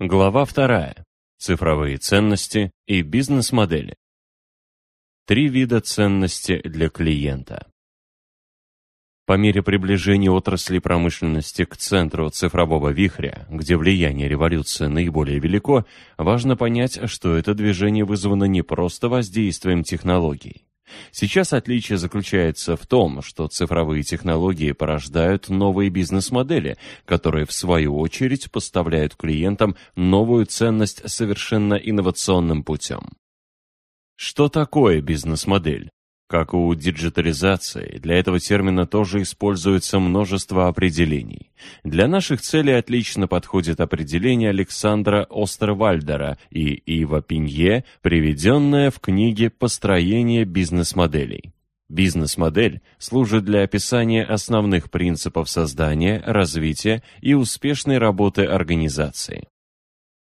Глава вторая. Цифровые ценности и бизнес-модели. Три вида ценности для клиента. По мере приближения отрасли промышленности к центру цифрового вихря, где влияние революции наиболее велико, важно понять, что это движение вызвано не просто воздействием технологий. Сейчас отличие заключается в том, что цифровые технологии порождают новые бизнес-модели, которые в свою очередь поставляют клиентам новую ценность совершенно инновационным путем. Что такое бизнес-модель? Как у диджитализации, для этого термина тоже используется множество определений. Для наших целей отлично подходит определение Александра Остервальдера и Ива Пинье, приведенное в книге «Построение бизнес-моделей». Бизнес-модель служит для описания основных принципов создания, развития и успешной работы организации.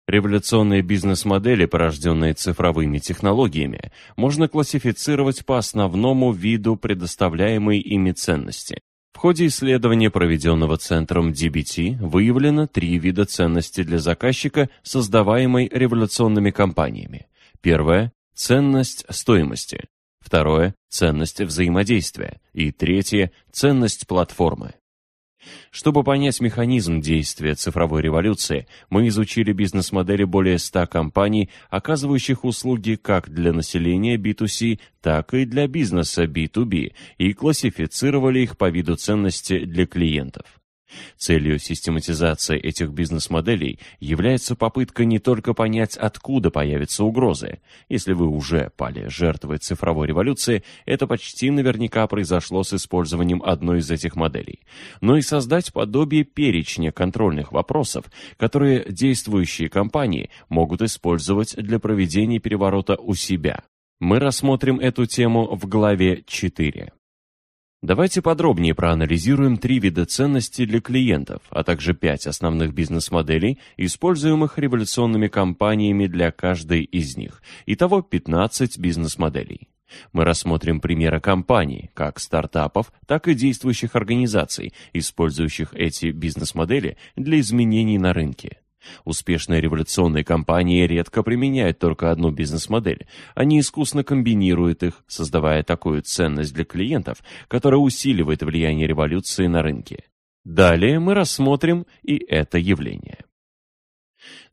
Революционные бизнес-модели, порожденные цифровыми технологиями, можно классифицировать по основному виду предоставляемой ими ценности. В ходе исследования, проведенного центром DBT, выявлено три вида ценности для заказчика, создаваемой революционными компаниями. Первое – ценность стоимости. Второе – ценность взаимодействия. И третье – ценность платформы. Чтобы понять механизм действия цифровой революции, мы изучили бизнес-модели более 100 компаний, оказывающих услуги как для населения B2C, так и для бизнеса B2B, и классифицировали их по виду ценности для клиентов. Целью систематизации этих бизнес-моделей является попытка не только понять, откуда появятся угрозы. Если вы уже пали жертвой цифровой революции, это почти наверняка произошло с использованием одной из этих моделей, но и создать подобие перечня контрольных вопросов, которые действующие компании могут использовать для проведения переворота у себя. Мы рассмотрим эту тему в главе 4. Давайте подробнее проанализируем три вида ценностей для клиентов, а также пять основных бизнес-моделей, используемых революционными компаниями для каждой из них. Итого 15 бизнес-моделей. Мы рассмотрим примеры компаний, как стартапов, так и действующих организаций, использующих эти бизнес-модели для изменений на рынке. Успешные революционные компании редко применяют только одну бизнес-модель. Они искусно комбинируют их, создавая такую ценность для клиентов, которая усиливает влияние революции на рынке. Далее мы рассмотрим и это явление.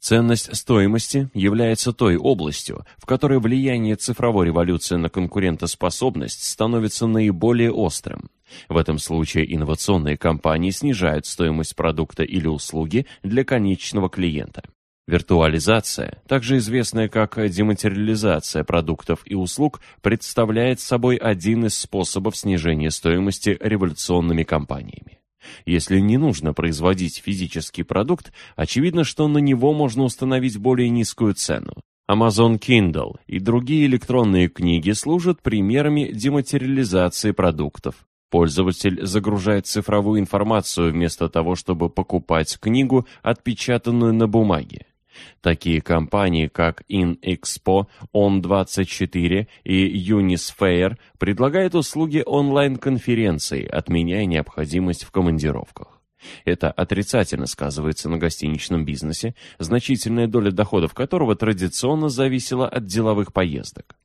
Ценность стоимости является той областью, в которой влияние цифровой революции на конкурентоспособность становится наиболее острым. В этом случае инновационные компании снижают стоимость продукта или услуги для конечного клиента. Виртуализация, также известная как дематериализация продуктов и услуг, представляет собой один из способов снижения стоимости революционными компаниями. Если не нужно производить физический продукт, очевидно, что на него можно установить более низкую цену. Amazon Kindle и другие электронные книги служат примерами дематериализации продуктов. Пользователь загружает цифровую информацию вместо того, чтобы покупать книгу, отпечатанную на бумаге. Такие компании, как InExpo, On24 и Unisphere предлагают услуги онлайн-конференций, отменяя необходимость в командировках. Это отрицательно сказывается на гостиничном бизнесе, значительная доля доходов которого традиционно зависела от деловых поездок.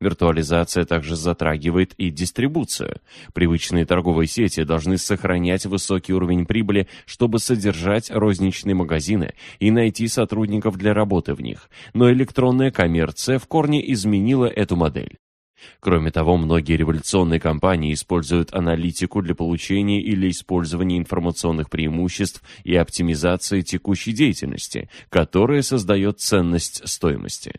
Виртуализация также затрагивает и дистрибуцию. Привычные торговые сети должны сохранять высокий уровень прибыли, чтобы содержать розничные магазины и найти сотрудников для работы в них. Но электронная коммерция в корне изменила эту модель. Кроме того, многие революционные компании используют аналитику для получения или использования информационных преимуществ и оптимизации текущей деятельности, которая создает ценность стоимости.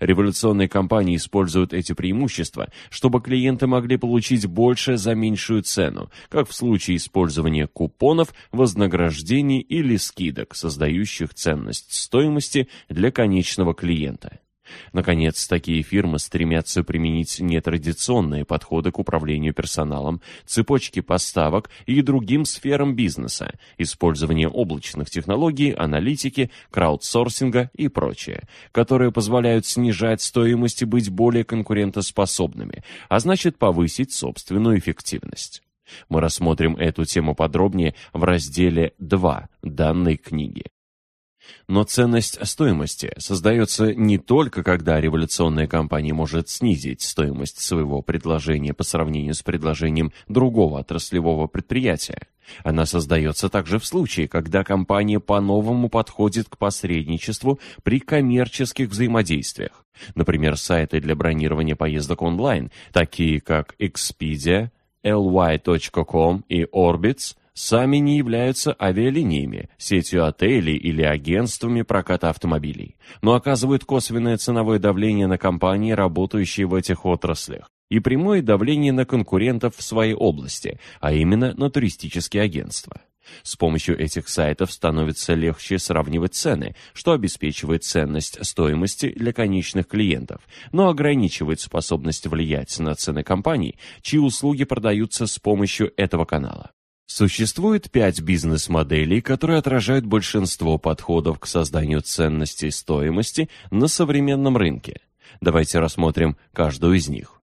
Революционные компании используют эти преимущества, чтобы клиенты могли получить больше за меньшую цену, как в случае использования купонов, вознаграждений или скидок, создающих ценность стоимости для конечного клиента. Наконец, такие фирмы стремятся применить нетрадиционные подходы к управлению персоналом, цепочке поставок и другим сферам бизнеса, использование облачных технологий, аналитики, краудсорсинга и прочее, которые позволяют снижать стоимость и быть более конкурентоспособными, а значит повысить собственную эффективность. Мы рассмотрим эту тему подробнее в разделе 2 данной книги. Но ценность стоимости создается не только когда революционная компания может снизить стоимость своего предложения по сравнению с предложением другого отраслевого предприятия. Она создается также в случае, когда компания по-новому подходит к посредничеству при коммерческих взаимодействиях. Например, сайты для бронирования поездок онлайн, такие как Expedia, ly.com и Orbitz, сами не являются авиалиниями, сетью отелей или агентствами проката автомобилей, но оказывают косвенное ценовое давление на компании, работающие в этих отраслях, и прямое давление на конкурентов в своей области, а именно на туристические агентства. С помощью этих сайтов становится легче сравнивать цены, что обеспечивает ценность стоимости для конечных клиентов, но ограничивает способность влиять на цены компаний, чьи услуги продаются с помощью этого канала. Существует пять бизнес-моделей, которые отражают большинство подходов к созданию ценности и стоимости на современном рынке. Давайте рассмотрим каждую из них.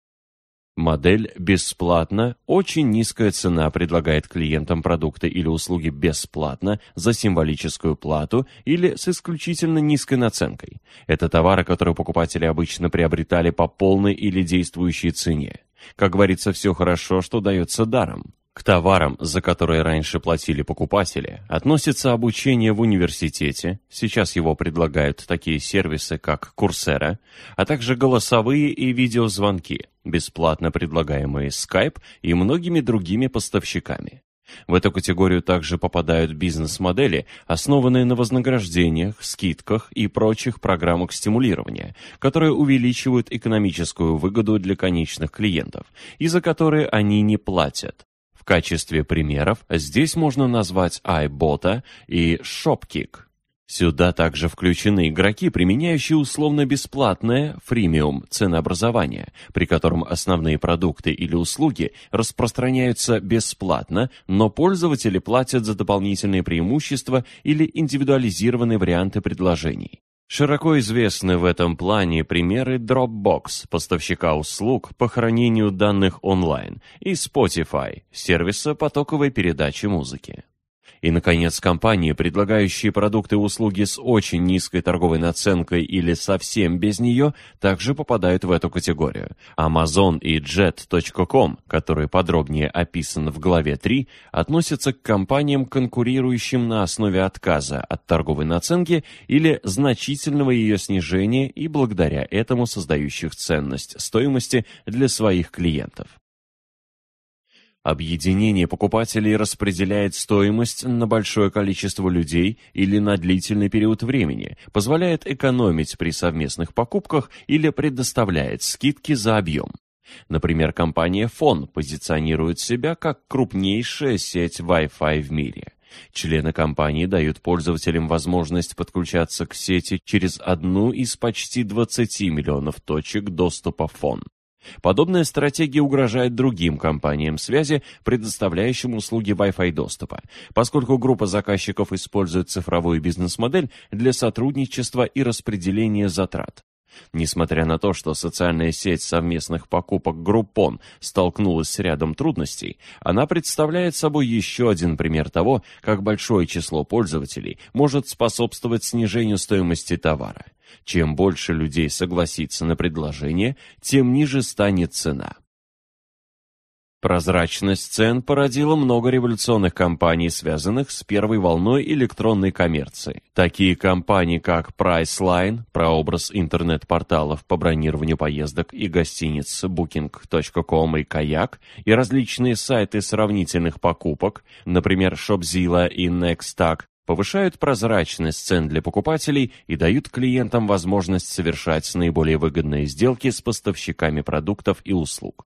Модель «бесплатно» – очень низкая цена предлагает клиентам продукты или услуги бесплатно за символическую плату или с исключительно низкой наценкой. Это товары, которые покупатели обычно приобретали по полной или действующей цене. Как говорится, все хорошо, что дается даром. К товарам, за которые раньше платили покупатели, относится обучение в университете, сейчас его предлагают такие сервисы, как Курсера, а также голосовые и видеозвонки, бесплатно предлагаемые Skype и многими другими поставщиками. В эту категорию также попадают бизнес-модели, основанные на вознаграждениях, скидках и прочих программах стимулирования, которые увеличивают экономическую выгоду для конечных клиентов, и за которые они не платят. В качестве примеров здесь можно назвать iBota и Shopkick. Сюда также включены игроки, применяющие условно-бесплатное фримиум ценообразование, при котором основные продукты или услуги распространяются бесплатно, но пользователи платят за дополнительные преимущества или индивидуализированные варианты предложений. Широко известны в этом плане примеры Dropbox, поставщика услуг по хранению данных онлайн, и Spotify, сервиса потоковой передачи музыки. И, наконец, компании, предлагающие продукты и услуги с очень низкой торговой наценкой или совсем без нее, также попадают в эту категорию. Amazon и Jet.com, который подробнее описан в главе 3, относятся к компаниям, конкурирующим на основе отказа от торговой наценки или значительного ее снижения и благодаря этому создающих ценность стоимости для своих клиентов. Объединение покупателей распределяет стоимость на большое количество людей или на длительный период времени, позволяет экономить при совместных покупках или предоставляет скидки за объем. Например, компания Фон позиционирует себя как крупнейшая сеть Wi-Fi в мире. Члены компании дают пользователям возможность подключаться к сети через одну из почти 20 миллионов точек доступа Фон. Подобная стратегия угрожает другим компаниям связи, предоставляющим услуги Wi-Fi доступа, поскольку группа заказчиков использует цифровую бизнес-модель для сотрудничества и распределения затрат. Несмотря на то, что социальная сеть совместных покупок Groupon столкнулась с рядом трудностей, она представляет собой еще один пример того, как большое число пользователей может способствовать снижению стоимости товара. Чем больше людей согласится на предложение, тем ниже станет цена. Прозрачность цен породила много революционных кампаний, связанных с первой волной электронной коммерции. Такие компании, как Priceline, прообраз интернет-порталов по бронированию поездок и гостиниц Booking.com и Kayak, и различные сайты сравнительных покупок, например, Shopzilla и Nextag, повышают прозрачность цен для покупателей и дают клиентам возможность совершать наиболее выгодные сделки с поставщиками продуктов и услуг.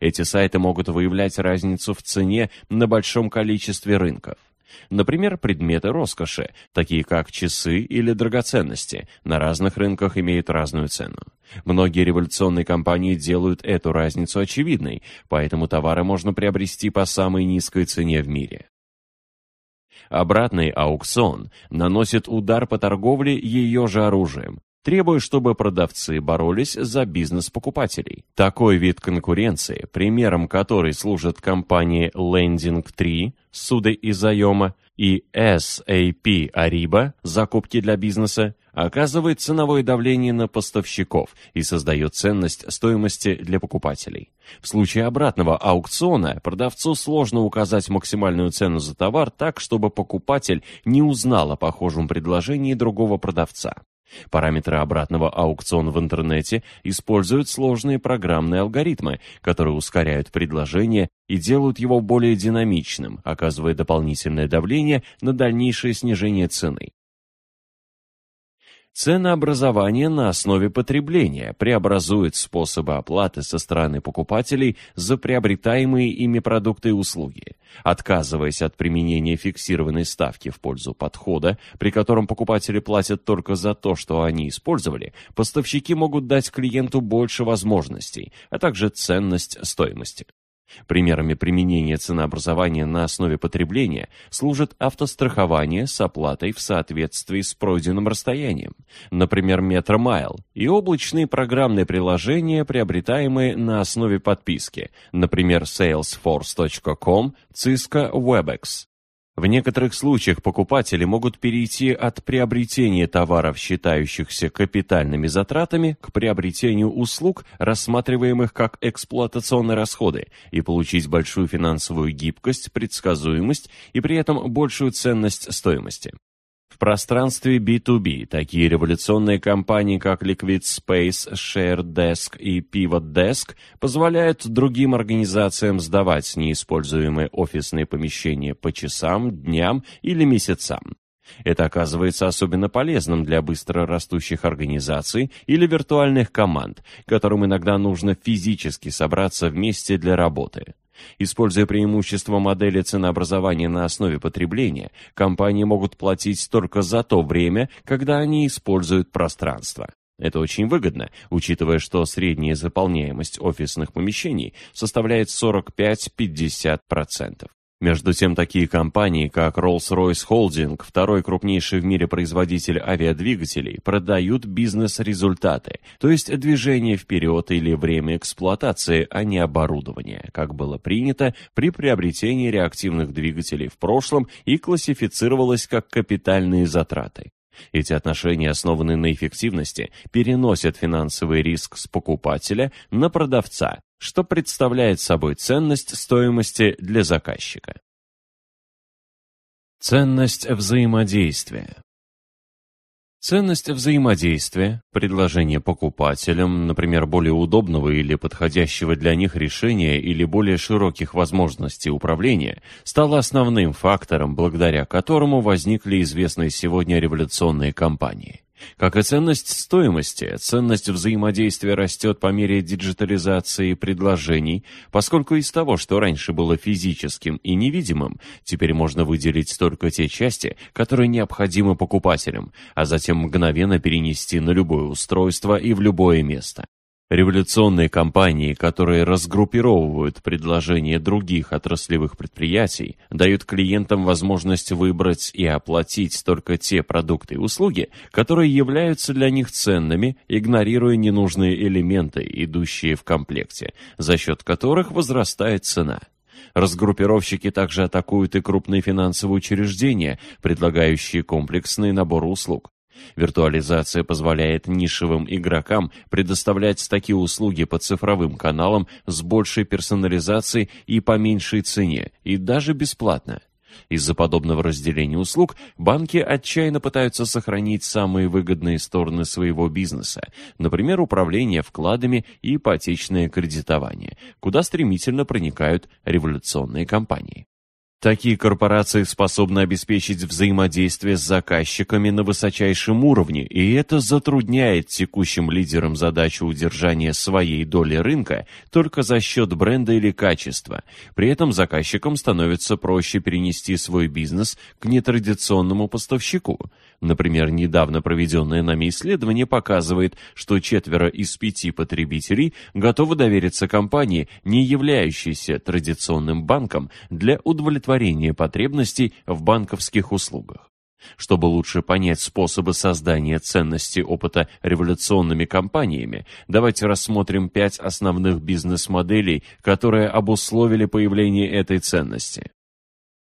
Эти сайты могут выявлять разницу в цене на большом количестве рынков. Например, предметы роскоши, такие как часы или драгоценности, на разных рынках имеют разную цену. Многие революционные компании делают эту разницу очевидной, поэтому товары можно приобрести по самой низкой цене в мире. Обратный аукцион наносит удар по торговле ее же оружием, требуя, чтобы продавцы боролись за бизнес покупателей. Такой вид конкуренции, примером которой служат компании Lending 3, суды и заема, и SAP Ariba «Закупки для бизнеса» оказывает ценовое давление на поставщиков и создает ценность стоимости для покупателей. В случае обратного аукциона продавцу сложно указать максимальную цену за товар так, чтобы покупатель не узнал о похожем предложении другого продавца. Параметры обратного аукциона в интернете используют сложные программные алгоритмы, которые ускоряют предложение и делают его более динамичным, оказывая дополнительное давление на дальнейшее снижение цены. Ценообразование на основе потребления преобразует способы оплаты со стороны покупателей за приобретаемые ими продукты и услуги, отказываясь от применения фиксированной ставки в пользу подхода, при котором покупатели платят только за то, что они использовали, поставщики могут дать клиенту больше возможностей, а также ценность стоимости. Примерами применения ценообразования на основе потребления служит автострахование с оплатой в соответствии с пройденным расстоянием, например, метромайл, и облачные программные приложения, приобретаемые на основе подписки, например, salesforce.com, Cisco WebEx. В некоторых случаях покупатели могут перейти от приобретения товаров, считающихся капитальными затратами, к приобретению услуг, рассматриваемых как эксплуатационные расходы, и получить большую финансовую гибкость, предсказуемость и при этом большую ценность стоимости. В пространстве B2B такие революционные компании, как Liquid Space, ShareDesk и Pivot Desk позволяют другим организациям сдавать неиспользуемые офисные помещения по часам, дням или месяцам. Это оказывается особенно полезным для быстро растущих организаций или виртуальных команд, которым иногда нужно физически собраться вместе для работы. Используя преимущество модели ценообразования на основе потребления, компании могут платить только за то время, когда они используют пространство. Это очень выгодно, учитывая, что средняя заполняемость офисных помещений составляет 45-50%. Между тем, такие компании, как Rolls-Royce Holding, второй крупнейший в мире производитель авиадвигателей, продают бизнес-результаты, то есть движение вперед или время эксплуатации, а не оборудование, как было принято при приобретении реактивных двигателей в прошлом и классифицировалось как капитальные затраты. Эти отношения, основанные на эффективности, переносят финансовый риск с покупателя на продавца, что представляет собой ценность стоимости для заказчика. Ценность взаимодействия Ценность взаимодействия, предложение покупателям, например, более удобного или подходящего для них решения или более широких возможностей управления, стала основным фактором, благодаря которому возникли известные сегодня революционные компании. Как и ценность стоимости, ценность взаимодействия растет по мере диджитализации предложений, поскольку из того, что раньше было физическим и невидимым, теперь можно выделить только те части, которые необходимы покупателям, а затем мгновенно перенести на любое устройство и в любое место. Революционные компании, которые разгруппировывают предложения других отраслевых предприятий, дают клиентам возможность выбрать и оплатить только те продукты и услуги, которые являются для них ценными, игнорируя ненужные элементы, идущие в комплекте, за счет которых возрастает цена. Разгруппировщики также атакуют и крупные финансовые учреждения, предлагающие комплексный набор услуг. Виртуализация позволяет нишевым игрокам предоставлять такие услуги по цифровым каналам с большей персонализацией и по меньшей цене, и даже бесплатно. Из-за подобного разделения услуг банки отчаянно пытаются сохранить самые выгодные стороны своего бизнеса, например, управление вкладами и ипотечное кредитование, куда стремительно проникают революционные компании. Такие корпорации способны обеспечить взаимодействие с заказчиками на высочайшем уровне, и это затрудняет текущим лидерам задачу удержания своей доли рынка только за счет бренда или качества. При этом заказчикам становится проще перенести свой бизнес к нетрадиционному поставщику. Например, недавно проведенное нами исследование показывает, что четверо из пяти потребителей готовы довериться компании, не являющейся традиционным банком, для удовлетворения потребностей в банковских услугах. Чтобы лучше понять способы создания ценности опыта революционными компаниями, давайте рассмотрим пять основных бизнес-моделей, которые обусловили появление этой ценности.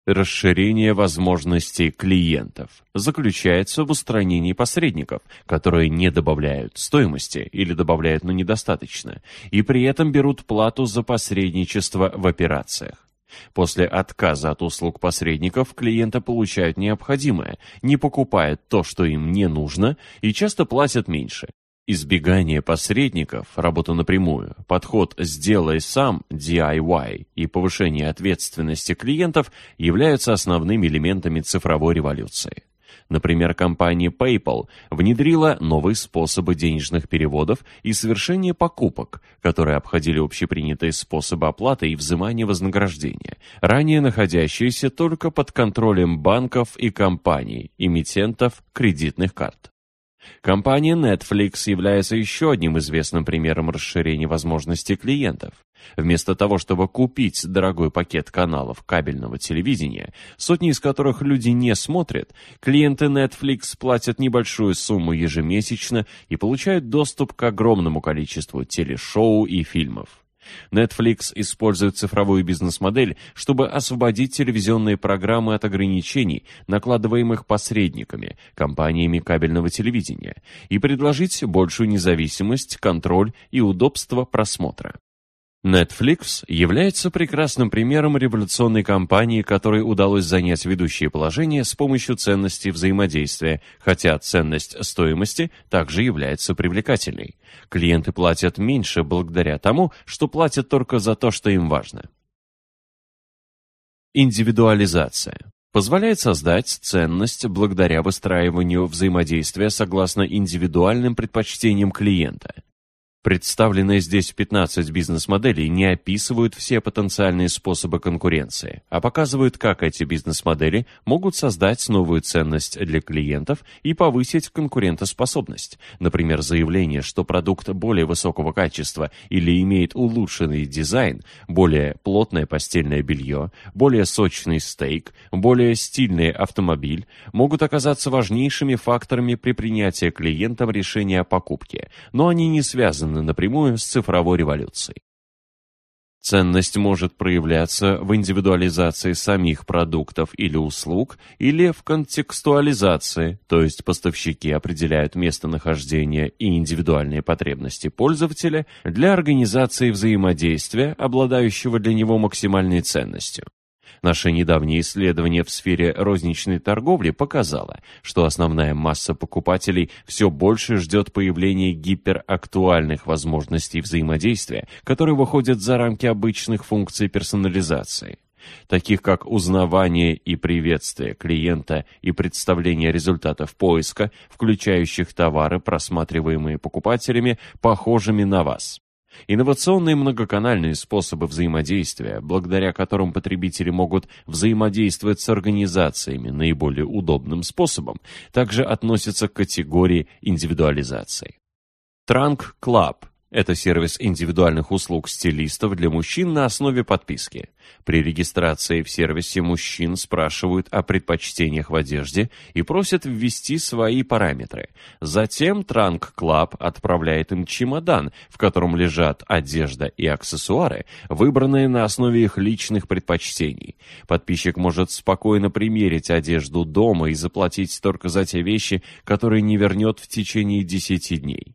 Расширение возможностей клиентов заключается в устранении посредников, которые не добавляют стоимости или добавляют, но недостаточно, и при этом берут плату за посредничество в операциях. После отказа от услуг посредников клиенты получают необходимое, не покупают то, что им не нужно, и часто платят меньше. Избегание посредников, работа напрямую, подход «сделай сам» DIY и повышение ответственности клиентов являются основными элементами цифровой революции. Например, компания PayPal внедрила новые способы денежных переводов и совершения покупок, которые обходили общепринятые способы оплаты и взимания вознаграждения, ранее находящиеся только под контролем банков и компаний, эмитентов кредитных карт. Компания Netflix является еще одним известным примером расширения возможностей клиентов. Вместо того, чтобы купить дорогой пакет каналов кабельного телевидения, сотни из которых люди не смотрят, клиенты Netflix платят небольшую сумму ежемесячно и получают доступ к огромному количеству телешоу и фильмов. Netflix использует цифровую бизнес-модель, чтобы освободить телевизионные программы от ограничений, накладываемых посредниками, компаниями кабельного телевидения, и предложить большую независимость, контроль и удобство просмотра. Netflix является прекрасным примером революционной кампании, которой удалось занять ведущее положение с помощью ценности взаимодействия, хотя ценность стоимости также является привлекательной. Клиенты платят меньше благодаря тому, что платят только за то, что им важно. Индивидуализация позволяет создать ценность благодаря выстраиванию взаимодействия согласно индивидуальным предпочтениям клиента – Представленные здесь 15 бизнес-моделей не описывают все потенциальные способы конкуренции, а показывают, как эти бизнес-модели могут создать новую ценность для клиентов и повысить конкурентоспособность. Например, заявление, что продукт более высокого качества или имеет улучшенный дизайн, более плотное постельное белье, более сочный стейк, более стильный автомобиль, могут оказаться важнейшими факторами при принятии клиентом решения о покупке, но они не связаны связаны напрямую с цифровой революцией. Ценность может проявляться в индивидуализации самих продуктов или услуг или в контекстуализации, то есть поставщики определяют местонахождение и индивидуальные потребности пользователя для организации взаимодействия, обладающего для него максимальной ценностью. Наше недавнее исследование в сфере розничной торговли показало, что основная масса покупателей все больше ждет появления гиперактуальных возможностей взаимодействия, которые выходят за рамки обычных функций персонализации таких как узнавание и приветствие клиента и представление результатов поиска, включающих товары, просматриваемые покупателями, похожими на вас. Инновационные многоканальные способы взаимодействия, благодаря которым потребители могут взаимодействовать с организациями наиболее удобным способом, также относятся к категории индивидуализации. Trunk Club это сервис индивидуальных услуг стилистов для мужчин на основе подписки. При регистрации в сервисе мужчин спрашивают о предпочтениях в одежде и просят ввести свои параметры. Затем Trunk Club отправляет им чемодан, в котором лежат одежда и аксессуары, выбранные на основе их личных предпочтений. Подписчик может спокойно примерить одежду дома и заплатить только за те вещи, которые не вернет в течение 10 дней.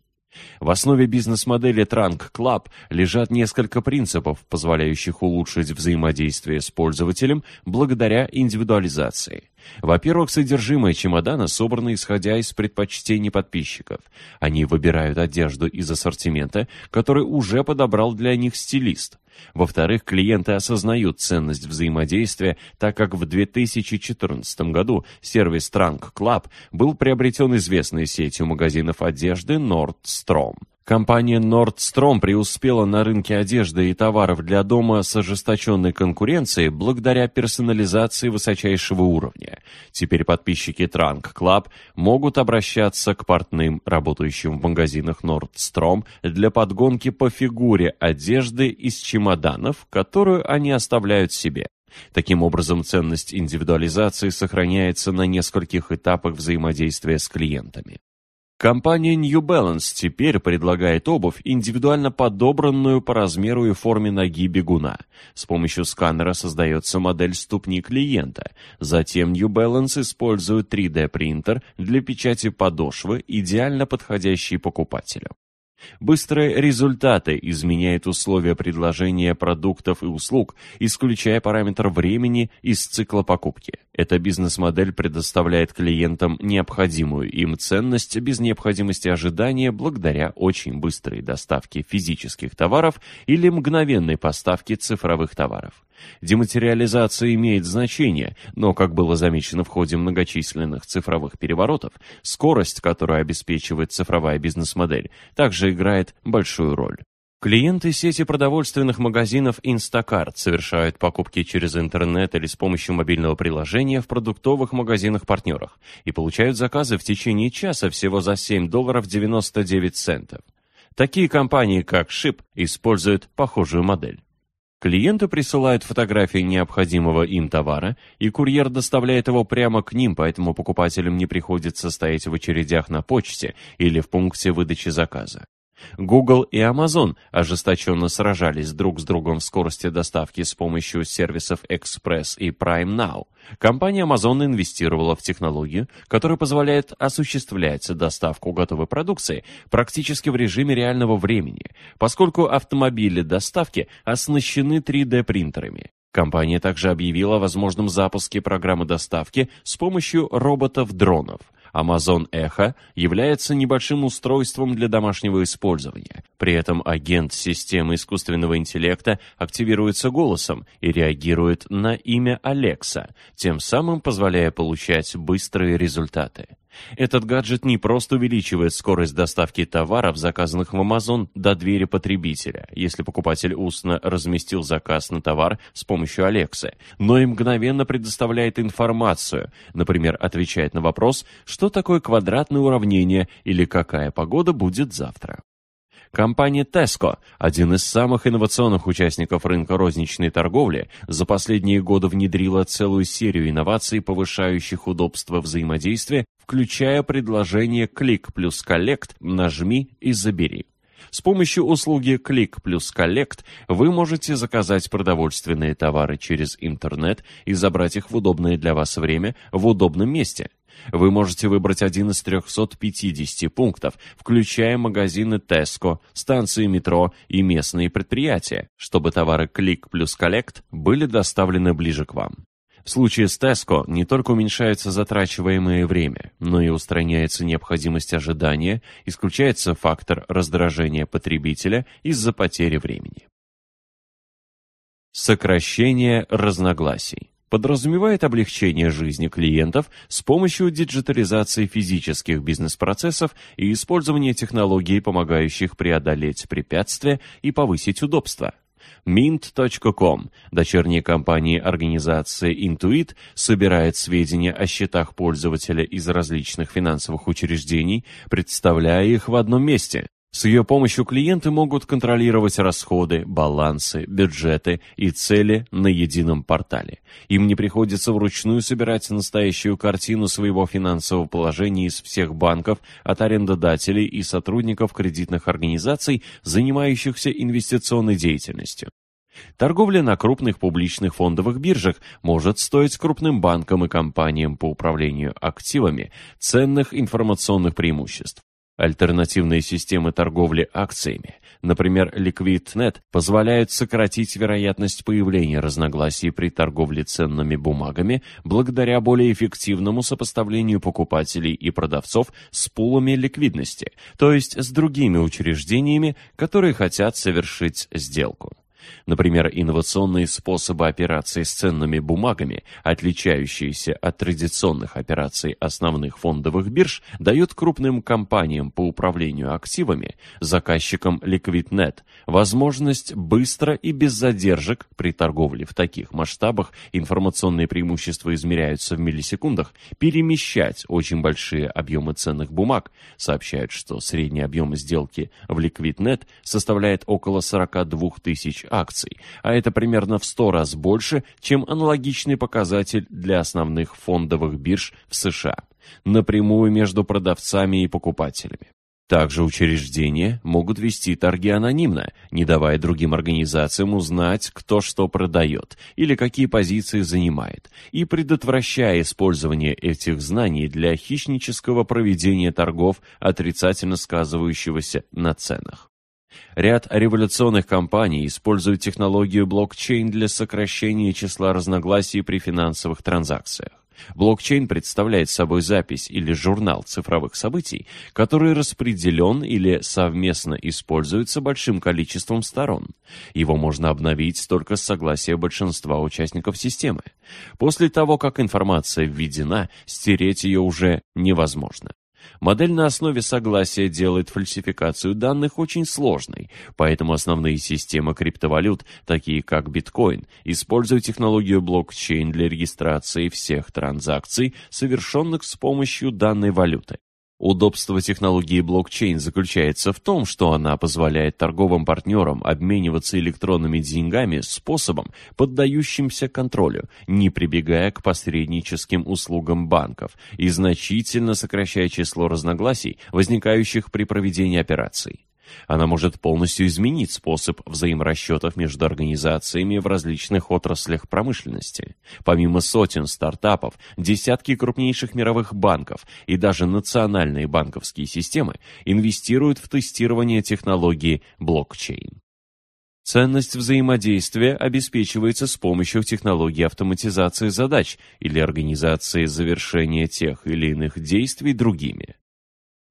В основе бизнес-модели Trunk Club лежат несколько принципов, позволяющих улучшить взаимодействие с пользователем благодаря индивидуализации. Во-первых, содержимое чемодана собрано исходя из предпочтений подписчиков. Они выбирают одежду из ассортимента, который уже подобрал для них стилист. Во-вторых, клиенты осознают ценность взаимодействия, так как в 2014 году сервис Trunk Club был приобретен известной сетью магазинов одежды Nordstrom. Компания Nordstrom преуспела на рынке одежды и товаров для дома с ожесточенной конкуренцией благодаря персонализации высочайшего уровня. Теперь подписчики Trunk Club могут обращаться к портным, работающим в магазинах Nordstrom, для подгонки по фигуре одежды из чемоданов, которую они оставляют себе. Таким образом, ценность индивидуализации сохраняется на нескольких этапах взаимодействия с клиентами. Компания New Balance теперь предлагает обувь, индивидуально подобранную по размеру и форме ноги бегуна. С помощью сканера создается модель ступни клиента. Затем New Balance использует 3D-принтер для печати подошвы, идеально подходящий покупателю. Быстрые результаты изменяют условия предложения продуктов и услуг, исключая параметр времени из цикла покупки. Эта бизнес-модель предоставляет клиентам необходимую им ценность без необходимости ожидания благодаря очень быстрой доставке физических товаров или мгновенной поставке цифровых товаров. Дематериализация имеет значение, но, как было замечено в ходе многочисленных цифровых переворотов, скорость, которую обеспечивает цифровая бизнес-модель, также играет большую роль. Клиенты сети продовольственных магазинов Instacart совершают покупки через интернет или с помощью мобильного приложения в продуктовых магазинах-партнерах и получают заказы в течение часа всего за 7 долларов 99 центов. Такие компании, как Ship, используют похожую модель. Клиенты присылают фотографии необходимого им товара, и курьер доставляет его прямо к ним, поэтому покупателям не приходится стоять в очередях на почте или в пункте выдачи заказа. Google и Amazon ожесточенно сражались друг с другом в скорости доставки с помощью сервисов Express и Prime Now. Компания Amazon инвестировала в технологию, которая позволяет осуществлять доставку готовой продукции практически в режиме реального времени, поскольку автомобили доставки оснащены 3D-принтерами. Компания также объявила о возможном запуске программы доставки с помощью роботов-дронов – Amazon Echo является небольшим устройством для домашнего использования. При этом агент системы искусственного интеллекта активируется голосом и реагирует на имя Alexa, тем самым позволяя получать быстрые результаты. Этот гаджет не просто увеличивает скорость доставки товаров, заказанных в Amazon, до двери потребителя, если покупатель устно разместил заказ на товар с помощью Alexa, но и мгновенно предоставляет информацию, например, отвечает на вопрос, что такое квадратное уравнение или какая погода будет завтра. Компания Tesco, один из самых инновационных участников рынка розничной торговли, за последние годы внедрила целую серию инноваций, повышающих удобство взаимодействия, включая предложение «Клик плюс коллект», «Нажми и забери». С помощью услуги «Клик плюс коллект» вы можете заказать продовольственные товары через интернет и забрать их в удобное для вас время в удобном месте – вы можете выбрать один из 350 пунктов, включая магазины Tesco, станции метро и местные предприятия, чтобы товары Click плюс Collect были доставлены ближе к вам. В случае с Tesco не только уменьшается затрачиваемое время, но и устраняется необходимость ожидания, исключается фактор раздражения потребителя из-за потери времени. Сокращение разногласий подразумевает облегчение жизни клиентов с помощью диджитализации физических бизнес-процессов и использования технологий, помогающих преодолеть препятствия и повысить удобство. Mint.com, дочерняя компания организации Intuit, собирает сведения о счетах пользователя из различных финансовых учреждений, представляя их в одном месте. С ее помощью клиенты могут контролировать расходы, балансы, бюджеты и цели на едином портале. Им не приходится вручную собирать настоящую картину своего финансового положения из всех банков, от арендодателей и сотрудников кредитных организаций, занимающихся инвестиционной деятельностью. Торговля на крупных публичных фондовых биржах может стоить крупным банкам и компаниям по управлению активами ценных информационных преимуществ. Альтернативные системы торговли акциями, например, LiquidNet, позволяют сократить вероятность появления разногласий при торговле ценными бумагами благодаря более эффективному сопоставлению покупателей и продавцов с пулами ликвидности, то есть с другими учреждениями, которые хотят совершить сделку. Например, инновационные способы операции с ценными бумагами, отличающиеся от традиционных операций основных фондовых бирж, дают крупным компаниям по управлению активами, заказчикам LiquidNet, возможность быстро и без задержек при торговле в таких масштабах, информационные преимущества измеряются в миллисекундах, перемещать очень большие объемы ценных бумаг, сообщают, что средний объем сделки в LiquidNet составляет около 42 тысяч акций, а это примерно в 100 раз больше, чем аналогичный показатель для основных фондовых бирж в США, напрямую между продавцами и покупателями. Также учреждения могут вести торги анонимно, не давая другим организациям узнать, кто что продает или какие позиции занимает, и предотвращая использование этих знаний для хищнического проведения торгов, отрицательно сказывающегося на ценах. Ряд революционных компаний используют технологию блокчейн для сокращения числа разногласий при финансовых транзакциях. Блокчейн представляет собой запись или журнал цифровых событий, который распределен или совместно используется большим количеством сторон. Его можно обновить только с согласия большинства участников системы. После того, как информация введена, стереть ее уже невозможно. Модель на основе согласия делает фальсификацию данных очень сложной, поэтому основные системы криптовалют, такие как биткоин, используют технологию блокчейн для регистрации всех транзакций, совершенных с помощью данной валюты. Удобство технологии блокчейн заключается в том, что она позволяет торговым партнерам обмениваться электронными деньгами способом, поддающимся контролю, не прибегая к посредническим услугам банков и значительно сокращая число разногласий, возникающих при проведении операций. Она может полностью изменить способ взаиморасчетов между организациями в различных отраслях промышленности. Помимо сотен стартапов, десятки крупнейших мировых банков и даже национальные банковские системы инвестируют в тестирование технологии блокчейн. Ценность взаимодействия обеспечивается с помощью технологии автоматизации задач или организации завершения тех или иных действий другими.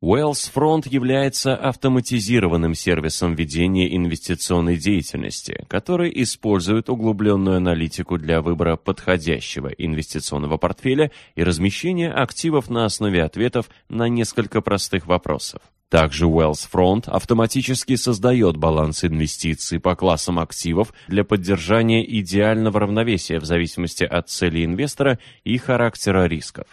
Wells Front является автоматизированным сервисом ведения инвестиционной деятельности, который использует углубленную аналитику для выбора подходящего инвестиционного портфеля и размещения активов на основе ответов на несколько простых вопросов. Также Wells Front автоматически создает баланс инвестиций по классам активов для поддержания идеального равновесия в зависимости от цели инвестора и характера рисков.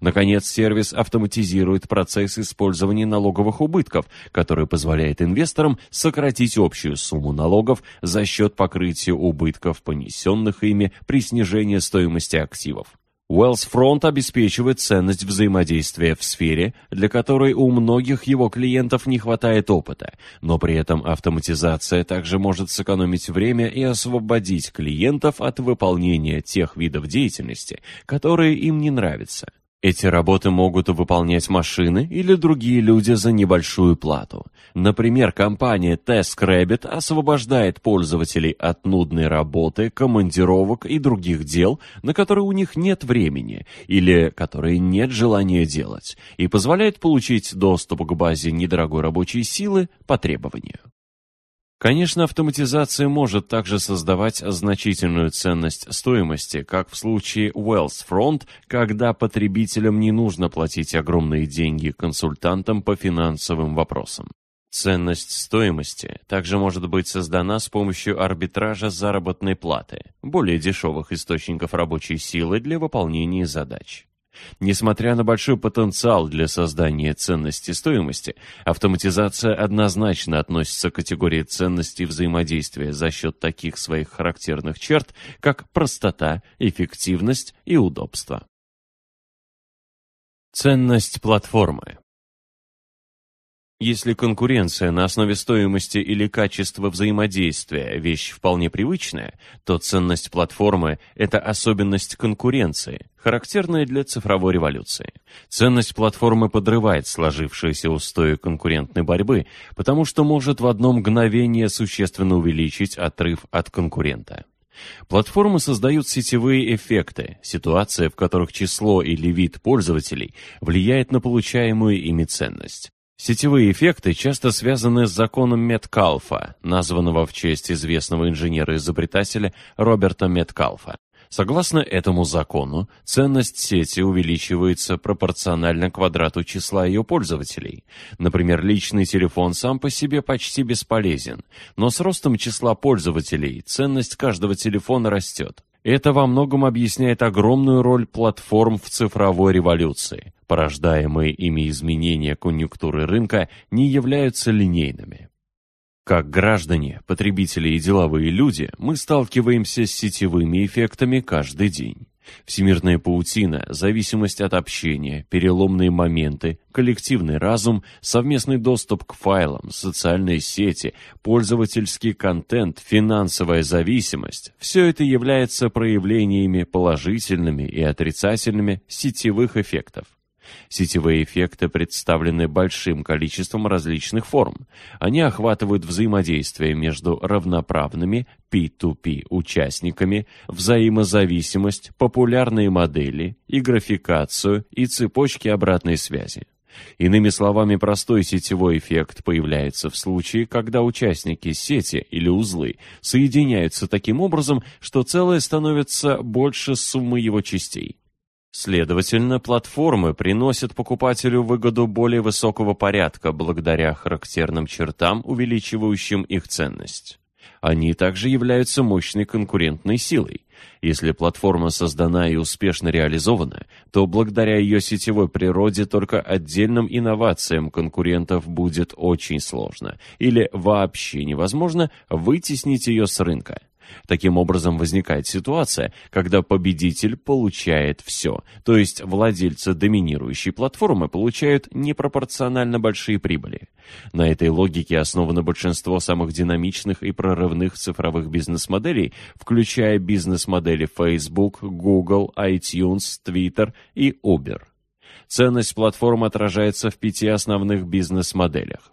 Наконец, сервис автоматизирует процесс использования налоговых убытков, который позволяет инвесторам сократить общую сумму налогов за счет покрытия убытков, понесенных ими при снижении стоимости активов. Wells Front обеспечивает ценность взаимодействия в сфере, для которой у многих его клиентов не хватает опыта, но при этом автоматизация также может сэкономить время и освободить клиентов от выполнения тех видов деятельности, которые им не нравятся. Эти работы могут выполнять машины или другие люди за небольшую плату. Например, компания TaskRabbit освобождает пользователей от нудной работы, командировок и других дел, на которые у них нет времени или которые нет желания делать, и позволяет получить доступ к базе недорогой рабочей силы по требованию. Конечно, автоматизация может также создавать значительную ценность стоимости, как в случае Wells Front, когда потребителям не нужно платить огромные деньги консультантам по финансовым вопросам. Ценность стоимости также может быть создана с помощью арбитража заработной платы, более дешевых источников рабочей силы для выполнения задач. Несмотря на большой потенциал для создания ценности стоимости, автоматизация однозначно относится к категории ценности взаимодействия за счет таких своих характерных черт, как простота, эффективность и удобство. Ценность платформы если конкуренция на основе стоимости или качества взаимодействия – вещь вполне привычная, то ценность платформы – это особенность конкуренции, характерная для цифровой революции. Ценность платформы подрывает сложившиеся устои конкурентной борьбы, потому что может в одно мгновение существенно увеличить отрыв от конкурента. Платформы создают сетевые эффекты, ситуации, в которых число или вид пользователей влияет на получаемую ими ценность. Сетевые эффекты часто связаны с законом Меткалфа, названного в честь известного инженера-изобретателя Роберта Меткалфа. Согласно этому закону, ценность сети увеличивается пропорционально квадрату числа ее пользователей. Например, личный телефон сам по себе почти бесполезен, но с ростом числа пользователей ценность каждого телефона растет. Это во многом объясняет огромную роль платформ в цифровой революции. Порождаемые ими изменения конъюнктуры рынка не являются линейными. Как граждане, потребители и деловые люди, мы сталкиваемся с сетевыми эффектами каждый день. Всемирная паутина, зависимость от общения, переломные моменты, коллективный разум, совместный доступ к файлам, социальные сети, пользовательский контент, финансовая зависимость – все это является проявлениями положительными и отрицательными сетевых эффектов. Сетевые эффекты представлены большим количеством различных форм. Они охватывают взаимодействие между равноправными P2P участниками, взаимозависимость, популярные модели, и графикацию и цепочки обратной связи. Иными словами, простой сетевой эффект появляется в случае, когда участники сети или узлы соединяются таким образом, что целое становится больше суммы его частей. Следовательно, платформы приносят покупателю выгоду более высокого порядка благодаря характерным чертам, увеличивающим их ценность. Они также являются мощной конкурентной силой. Если платформа создана и успешно реализована, то благодаря ее сетевой природе только отдельным инновациям конкурентов будет очень сложно или вообще невозможно вытеснить ее с рынка. Таким образом, возникает ситуация, когда победитель получает все, то есть владельцы доминирующей платформы получают непропорционально большие прибыли. На этой логике основано большинство самых динамичных и прорывных цифровых бизнес-моделей, включая бизнес-модели Facebook, Google, iTunes, Twitter и Uber. Ценность платформы отражается в пяти основных бизнес-моделях.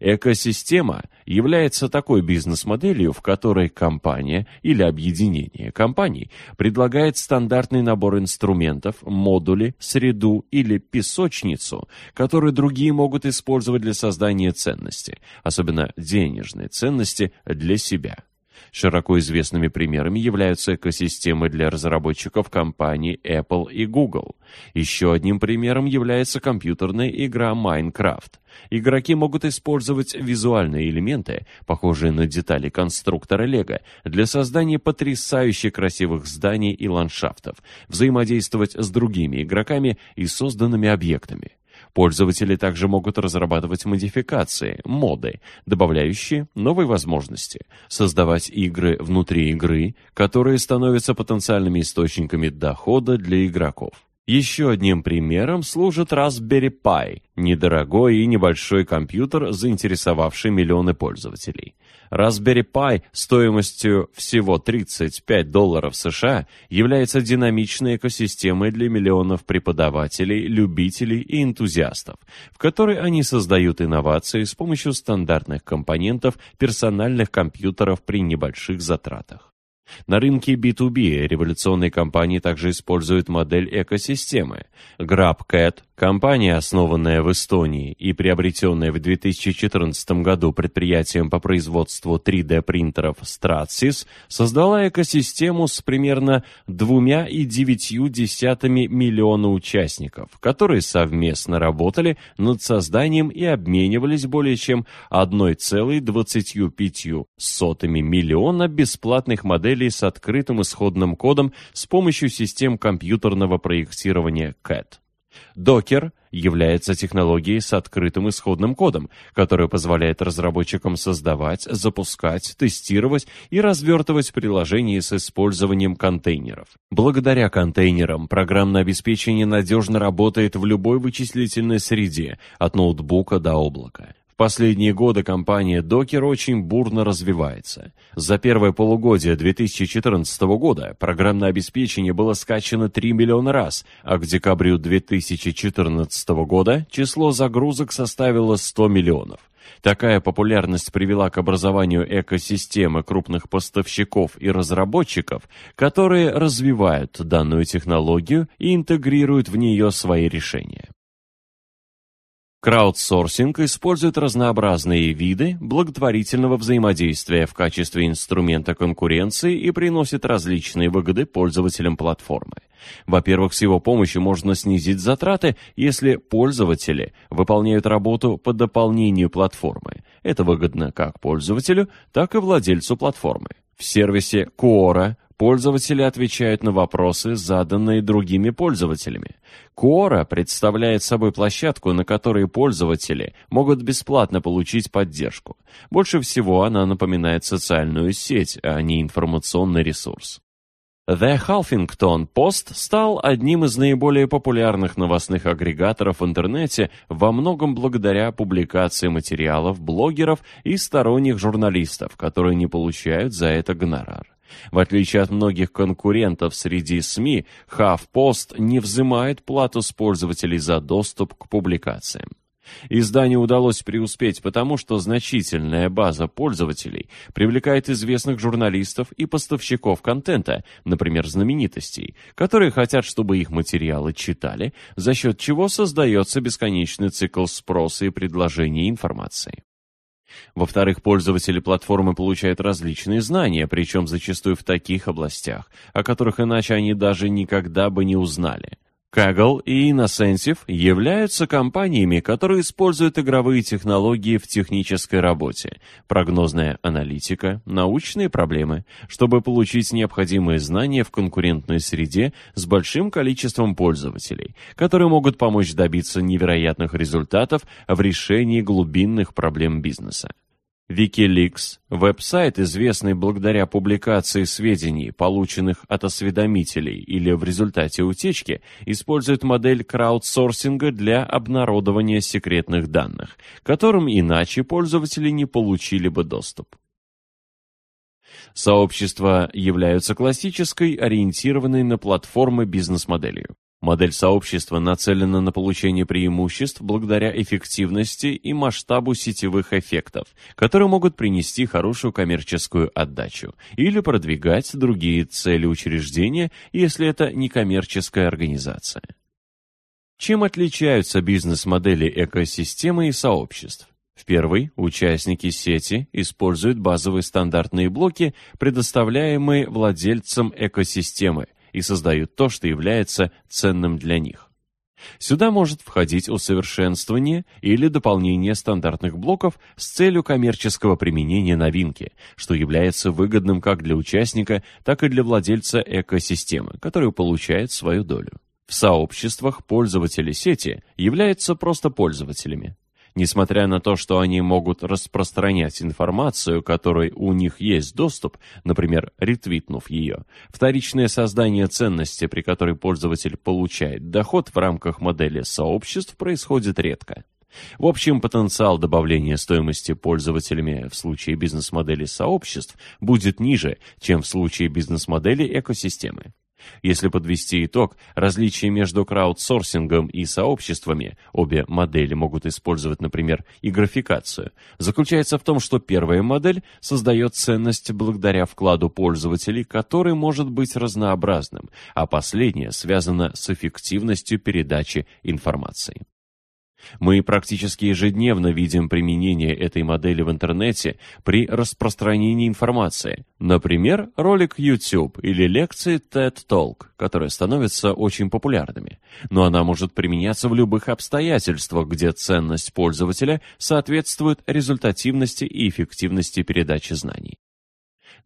Экосистема является такой бизнес-моделью, в которой компания или объединение компаний предлагает стандартный набор инструментов, модули, среду или песочницу, которые другие могут использовать для создания ценности, особенно денежной ценности для себя. Широко известными примерами являются экосистемы для разработчиков компаний Apple и Google. Еще одним примером является компьютерная игра Minecraft. Игроки могут использовать визуальные элементы, похожие на детали конструктора Лего, для создания потрясающе красивых зданий и ландшафтов, взаимодействовать с другими игроками и созданными объектами. Пользователи также могут разрабатывать модификации, моды, добавляющие новые возможности, создавать игры внутри игры, которые становятся потенциальными источниками дохода для игроков. Еще одним примером служит Raspberry Pi, недорогой и небольшой компьютер, заинтересовавший миллионы пользователей. Raspberry Pi стоимостью всего 35 долларов США является динамичной экосистемой для миллионов преподавателей, любителей и энтузиастов, в которой они создают инновации с помощью стандартных компонентов персональных компьютеров при небольших затратах. На рынке B2B революционные компании также используют модель экосистемы. GrabCat, компания, основанная в Эстонии и приобретенная в 2014 году предприятием по производству 3D-принтеров Stratsys, создала экосистему с примерно 2,9 миллиона участников, которые совместно работали над созданием и обменивались более чем 1,25 миллиона бесплатных моделей моделей с открытым исходным кодом с помощью систем компьютерного проектирования CAD. Docker является технологией с открытым исходным кодом, которая позволяет разработчикам создавать, запускать, тестировать и развертывать приложения с использованием контейнеров. Благодаря контейнерам программное обеспечение надежно работает в любой вычислительной среде, от ноутбука до облака. В последние годы компания Docker очень бурно развивается. За первое полугодие 2014 года программное обеспечение было скачано 3 миллиона раз, а к декабрю 2014 года число загрузок составило 100 миллионов. Такая популярность привела к образованию экосистемы крупных поставщиков и разработчиков, которые развивают данную технологию и интегрируют в нее свои решения. Краудсорсинг использует разнообразные виды благотворительного взаимодействия в качестве инструмента конкуренции и приносит различные выгоды пользователям платформы. Во-первых, с его помощью можно снизить затраты, если пользователи выполняют работу по дополнению платформы. Это выгодно как пользователю, так и владельцу платформы. В сервисе Quora Пользователи отвечают на вопросы, заданные другими пользователями. Quora представляет собой площадку, на которой пользователи могут бесплатно получить поддержку. Больше всего она напоминает социальную сеть, а не информационный ресурс. The Huffington Post стал одним из наиболее популярных новостных агрегаторов в интернете во многом благодаря публикации материалов блогеров и сторонних журналистов, которые не получают за это гонорар. В отличие от многих конкурентов среди СМИ, HuffPost не взимает плату с пользователей за доступ к публикациям. Изданию удалось преуспеть потому, что значительная база пользователей привлекает известных журналистов и поставщиков контента, например, знаменитостей, которые хотят, чтобы их материалы читали, за счет чего создается бесконечный цикл спроса и предложения информации. Во-вторых, пользователи платформы получают различные знания, причем зачастую в таких областях, о которых иначе они даже никогда бы не узнали. Kaggle и Innocentive являются компаниями, которые используют игровые технологии в технической работе, прогнозная аналитика, научные проблемы, чтобы получить необходимые знания в конкурентной среде с большим количеством пользователей, которые могут помочь добиться невероятных результатов в решении глубинных проблем бизнеса. Wikileaks – веб-сайт, известный благодаря публикации сведений, полученных от осведомителей или в результате утечки, использует модель краудсорсинга для обнародования секретных данных, которым иначе пользователи не получили бы доступ. Сообщества являются классической, ориентированной на платформы бизнес-моделью. Модель сообщества нацелена на получение преимуществ благодаря эффективности и масштабу сетевых эффектов, которые могут принести хорошую коммерческую отдачу или продвигать другие цели учреждения, если это не коммерческая организация. Чем отличаются бизнес-модели экосистемы и сообществ? В первой участники сети используют базовые стандартные блоки, предоставляемые владельцам экосистемы, и создают то, что является ценным для них. Сюда может входить усовершенствование или дополнение стандартных блоков с целью коммерческого применения новинки, что является выгодным как для участника, так и для владельца экосистемы, который получает свою долю. В сообществах пользователи сети являются просто пользователями. Несмотря на то, что они могут распространять информацию, которой у них есть доступ, например, ретвитнув ее, вторичное создание ценности, при которой пользователь получает доход в рамках модели сообществ, происходит редко. В общем, потенциал добавления стоимости пользователями в случае бизнес-модели сообществ будет ниже, чем в случае бизнес-модели экосистемы. Если подвести итог, различие между краудсорсингом и сообществами, обе модели могут использовать, например, и графикацию, заключается в том, что первая модель создает ценность благодаря вкладу пользователей, который может быть разнообразным, а последняя связана с эффективностью передачи информации. Мы практически ежедневно видим применение этой модели в интернете при распространении информации. Например, ролик YouTube или лекции TED Talk, которые становятся очень популярными. Но она может применяться в любых обстоятельствах, где ценность пользователя соответствует результативности и эффективности передачи знаний.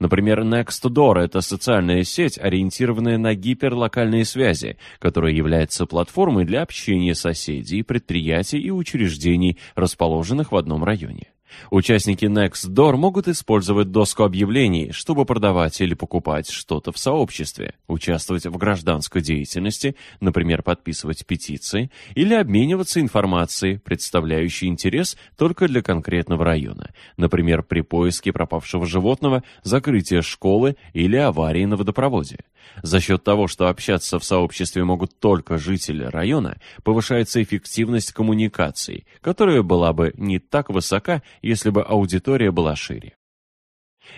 Например, Nextdoor – это социальная сеть, ориентированная на гиперлокальные связи, которая является платформой для общения соседей, предприятий и учреждений, расположенных в одном районе. Участники Nextdoor могут использовать доску объявлений, чтобы продавать или покупать что-то в сообществе, участвовать в гражданской деятельности, например, подписывать петиции, или обмениваться информацией, представляющей интерес только для конкретного района, например, при поиске пропавшего животного, закрытия школы или аварии на водопроводе. За счет того, что общаться в сообществе могут только жители района, повышается эффективность коммуникаций, которая была бы не так высока, если бы аудитория была шире.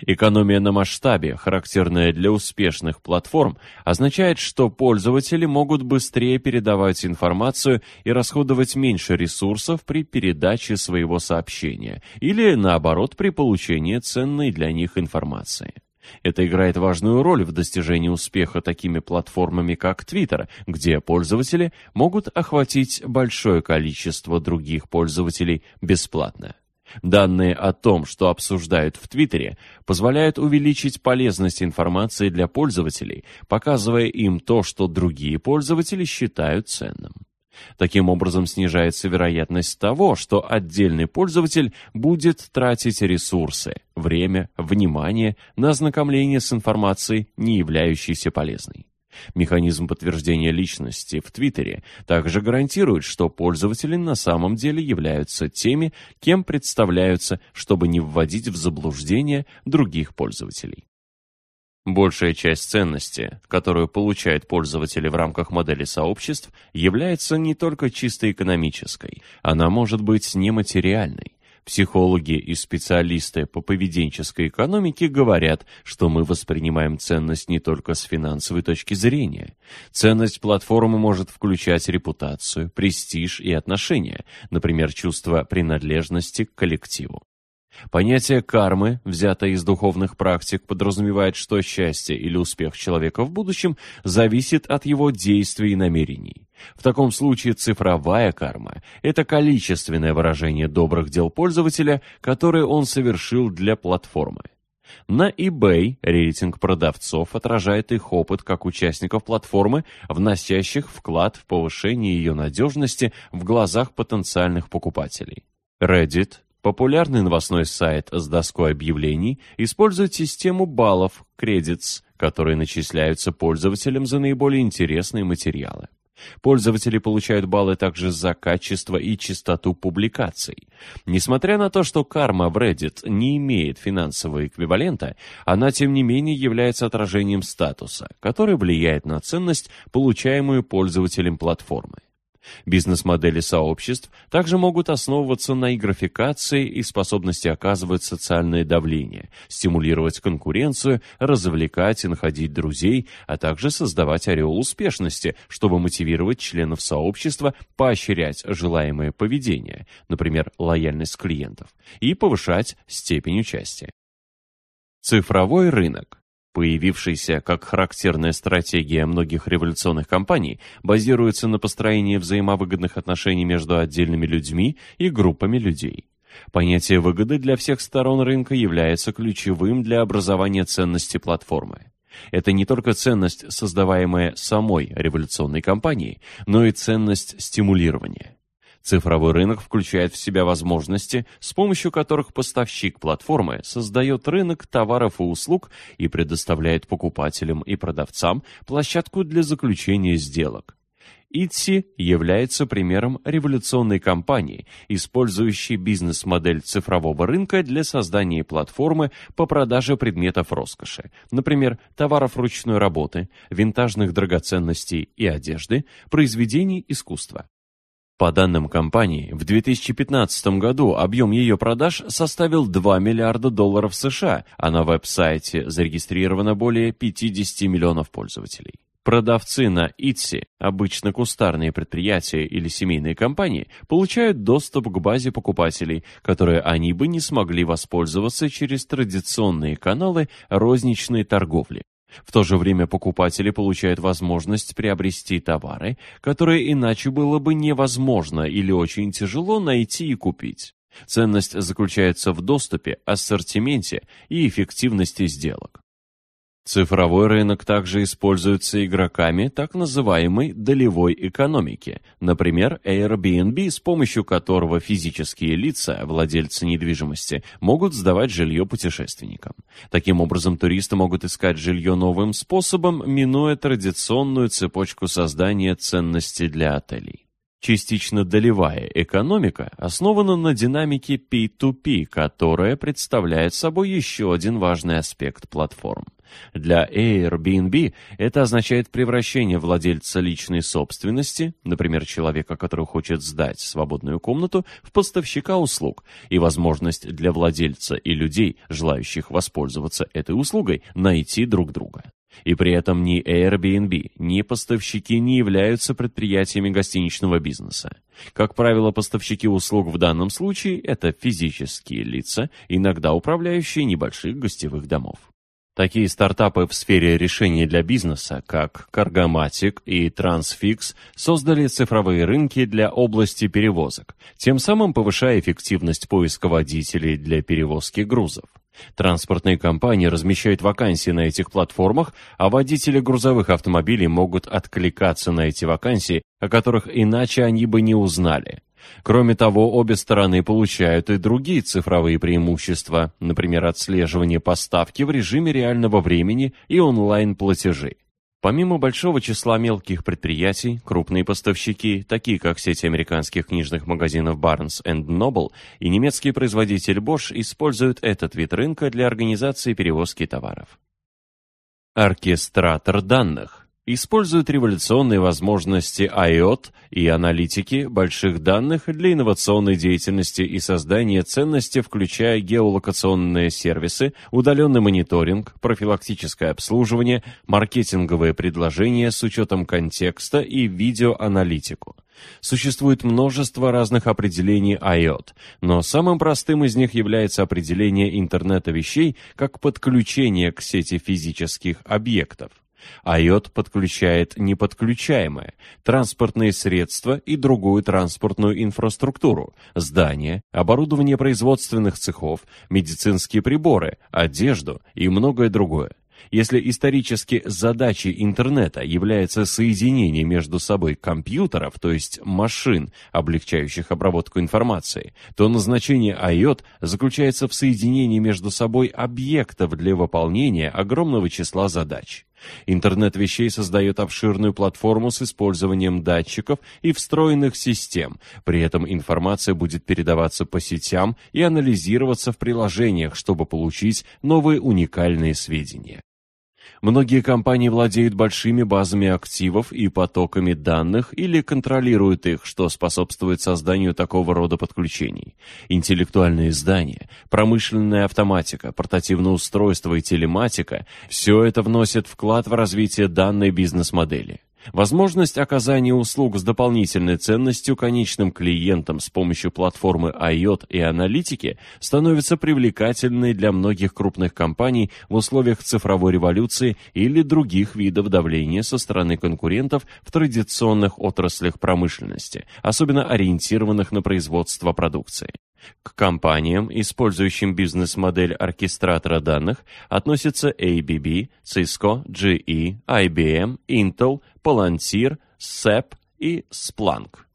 Экономия на масштабе, характерная для успешных платформ, означает, что пользователи могут быстрее передавать информацию и расходовать меньше ресурсов при передаче своего сообщения или, наоборот, при получении ценной для них информации. Это играет важную роль в достижении успеха такими платформами, как Twitter, где пользователи могут охватить большое количество других пользователей бесплатно. Данные о том, что обсуждают в Твиттере, позволяют увеличить полезность информации для пользователей, показывая им то, что другие пользователи считают ценным. Таким образом снижается вероятность того, что отдельный пользователь будет тратить ресурсы, время, внимание на ознакомление с информацией, не являющейся полезной. Механизм подтверждения личности в Твиттере также гарантирует, что пользователи на самом деле являются теми, кем представляются, чтобы не вводить в заблуждение других пользователей. Большая часть ценности, которую получают пользователи в рамках модели сообществ, является не только чисто экономической, она может быть нематериальной. Психологи и специалисты по поведенческой экономике говорят, что мы воспринимаем ценность не только с финансовой точки зрения. Ценность платформы может включать репутацию, престиж и отношения, например, чувство принадлежности к коллективу. Понятие кармы, взятое из духовных практик, подразумевает, что счастье или успех человека в будущем зависит от его действий и намерений. В таком случае цифровая карма – это количественное выражение добрых дел пользователя, которые он совершил для платформы. На eBay рейтинг продавцов отражает их опыт как участников платформы, вносящих вклад в повышение ее надежности в глазах потенциальных покупателей. Reddit Популярный новостной сайт с доской объявлений использует систему баллов Credits, которые начисляются пользователям за наиболее интересные материалы. Пользователи получают баллы также за качество и частоту публикаций. Несмотря на то, что карма в Reddit не имеет финансового эквивалента, она тем не менее является отражением статуса, который влияет на ценность, получаемую пользователем платформы. Бизнес-модели сообществ также могут основываться на игрофикации и способности оказывать социальное давление, стимулировать конкуренцию, развлекать и находить друзей, а также создавать ореол успешности, чтобы мотивировать членов сообщества поощрять желаемое поведение, например, лояльность клиентов, и повышать степень участия. Цифровой рынок Появившаяся как характерная стратегия многих революционных компаний базируется на построении взаимовыгодных отношений между отдельными людьми и группами людей. Понятие выгоды для всех сторон рынка является ключевым для образования ценности платформы. Это не только ценность, создаваемая самой революционной компанией, но и ценность стимулирования. Цифровой рынок включает в себя возможности, с помощью которых поставщик платформы создает рынок товаров и услуг и предоставляет покупателям и продавцам площадку для заключения сделок. Итси является примером революционной компании, использующей бизнес-модель цифрового рынка для создания платформы по продаже предметов роскоши, например, товаров ручной работы, винтажных драгоценностей и одежды, произведений искусства. По данным компании, в 2015 году объем ее продаж составил 2 миллиарда долларов США, а на веб-сайте зарегистрировано более 50 миллионов пользователей. Продавцы на Etsy, обычно кустарные предприятия или семейные компании, получают доступ к базе покупателей, которые они бы не смогли воспользоваться через традиционные каналы розничной торговли. В то же время покупатели получают возможность приобрести товары, которые иначе было бы невозможно или очень тяжело найти и купить. Ценность заключается в доступе, ассортименте и эффективности сделок. Цифровой рынок также используется игроками так называемой долевой экономики, например, Airbnb, с помощью которого физические лица, владельцы недвижимости, могут сдавать жилье путешественникам. Таким образом, туристы могут искать жилье новым способом, минуя традиционную цепочку создания ценностей для отелей. Частично долевая экономика основана на динамике P2P, которая представляет собой еще один важный аспект платформ. Для Airbnb это означает превращение владельца личной собственности, например, человека, который хочет сдать свободную комнату, в поставщика услуг, и возможность для владельца и людей, желающих воспользоваться этой услугой, найти друг друга. И при этом ни Airbnb, ни поставщики не являются предприятиями гостиничного бизнеса. Как правило, поставщики услуг в данном случае – это физические лица, иногда управляющие небольших гостевых домов. Такие стартапы в сфере решений для бизнеса, как Cargomatic и Transfix, создали цифровые рынки для области перевозок, тем самым повышая эффективность поиска водителей для перевозки грузов. Транспортные компании размещают вакансии на этих платформах, а водители грузовых автомобилей могут откликаться на эти вакансии, о которых иначе они бы не узнали. Кроме того, обе стороны получают и другие цифровые преимущества, например, отслеживание поставки в режиме реального времени и онлайн-платежи. Помимо большого числа мелких предприятий, крупные поставщики, такие как сеть американских книжных магазинов Barnes Noble и немецкий производитель Bosch, используют этот вид рынка для организации перевозки товаров. Оркестратор данных используют революционные возможности IOT и аналитики больших данных для инновационной деятельности и создания ценности, включая геолокационные сервисы, удаленный мониторинг, профилактическое обслуживание, маркетинговые предложения с учетом контекста и видеоаналитику. Существует множество разных определений IOT, но самым простым из них является определение интернета вещей как подключение к сети физических объектов. IOT подключает неподключаемое, транспортные средства и другую транспортную инфраструктуру, здания, оборудование производственных цехов, медицинские приборы, одежду и многое другое. Если исторически задачей интернета является соединение между собой компьютеров, то есть машин, облегчающих обработку информации, то назначение IOT заключается в соединении между собой объектов для выполнения огромного числа задач. Интернет вещей создает обширную платформу с использованием датчиков и встроенных систем. При этом информация будет передаваться по сетям и анализироваться в приложениях, чтобы получить новые уникальные сведения. Многие компании владеют большими базами активов и потоками данных или контролируют их, что способствует созданию такого рода подключений. Интеллектуальные здания, промышленная автоматика, портативное устройство и телематика – все это вносит вклад в развитие данной бизнес-модели. Возможность оказания услуг с дополнительной ценностью конечным клиентам с помощью платформы IOT и аналитики становится привлекательной для многих крупных компаний в условиях цифровой революции или других видов давления со стороны конкурентов в традиционных отраслях промышленности, особенно ориентированных на производство продукции. К компаниям, использующим бизнес-модель оркестратора данных, относятся ABB, Cisco, GE, IBM, Intel, Palantir, SAP и Splunk.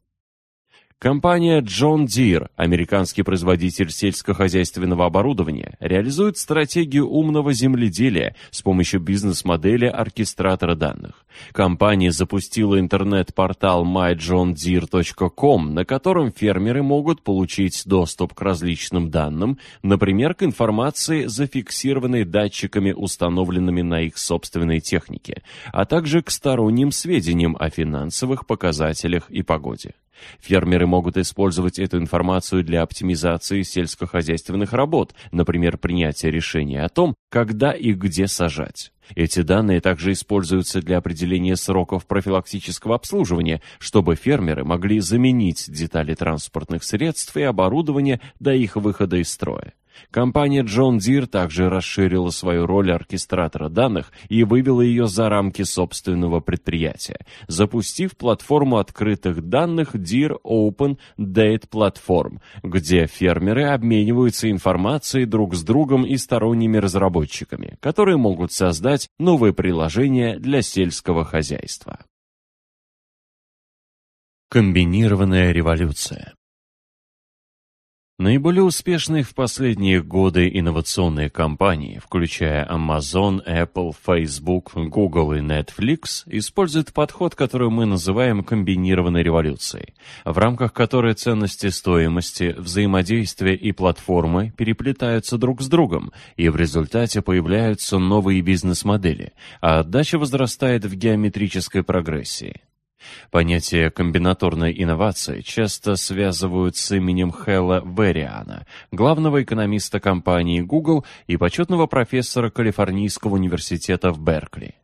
Компания John Deere, американский производитель сельскохозяйственного оборудования, реализует стратегию умного земледелия с помощью бизнес-модели оркестратора данных. Компания запустила интернет-портал myjohndeere.com, на котором фермеры могут получить доступ к различным данным, например, к информации, зафиксированной датчиками, установленными на их собственной технике, а также к сторонним сведениям о финансовых показателях и погоде. Фермеры могут использовать эту информацию для оптимизации сельскохозяйственных работ, например, принятия решения о том, когда и где сажать. Эти данные также используются для определения сроков профилактического обслуживания, чтобы фермеры могли заменить детали транспортных средств и оборудования до их выхода из строя. Компания John Deere также расширила свою роль оркестратора данных и вывела ее за рамки собственного предприятия, запустив платформу открытых данных Deere Open Date Platform, где фермеры обмениваются информацией друг с другом и сторонними разработчиками, которые могут создать новые приложения для сельского хозяйства. Комбинированная революция Наиболее успешные в последние годы инновационные компании, включая Amazon, Apple, Facebook, Google и Netflix, используют подход, который мы называем комбинированной революцией, в рамках которой ценности стоимости, взаимодействия и платформы переплетаются друг с другом, и в результате появляются новые бизнес-модели, а отдача возрастает в геометрической прогрессии. Понятие комбинаторной инновации часто связывают с именем Хэлла Вериана, главного экономиста компании Google и почетного профессора Калифорнийского университета в Беркли.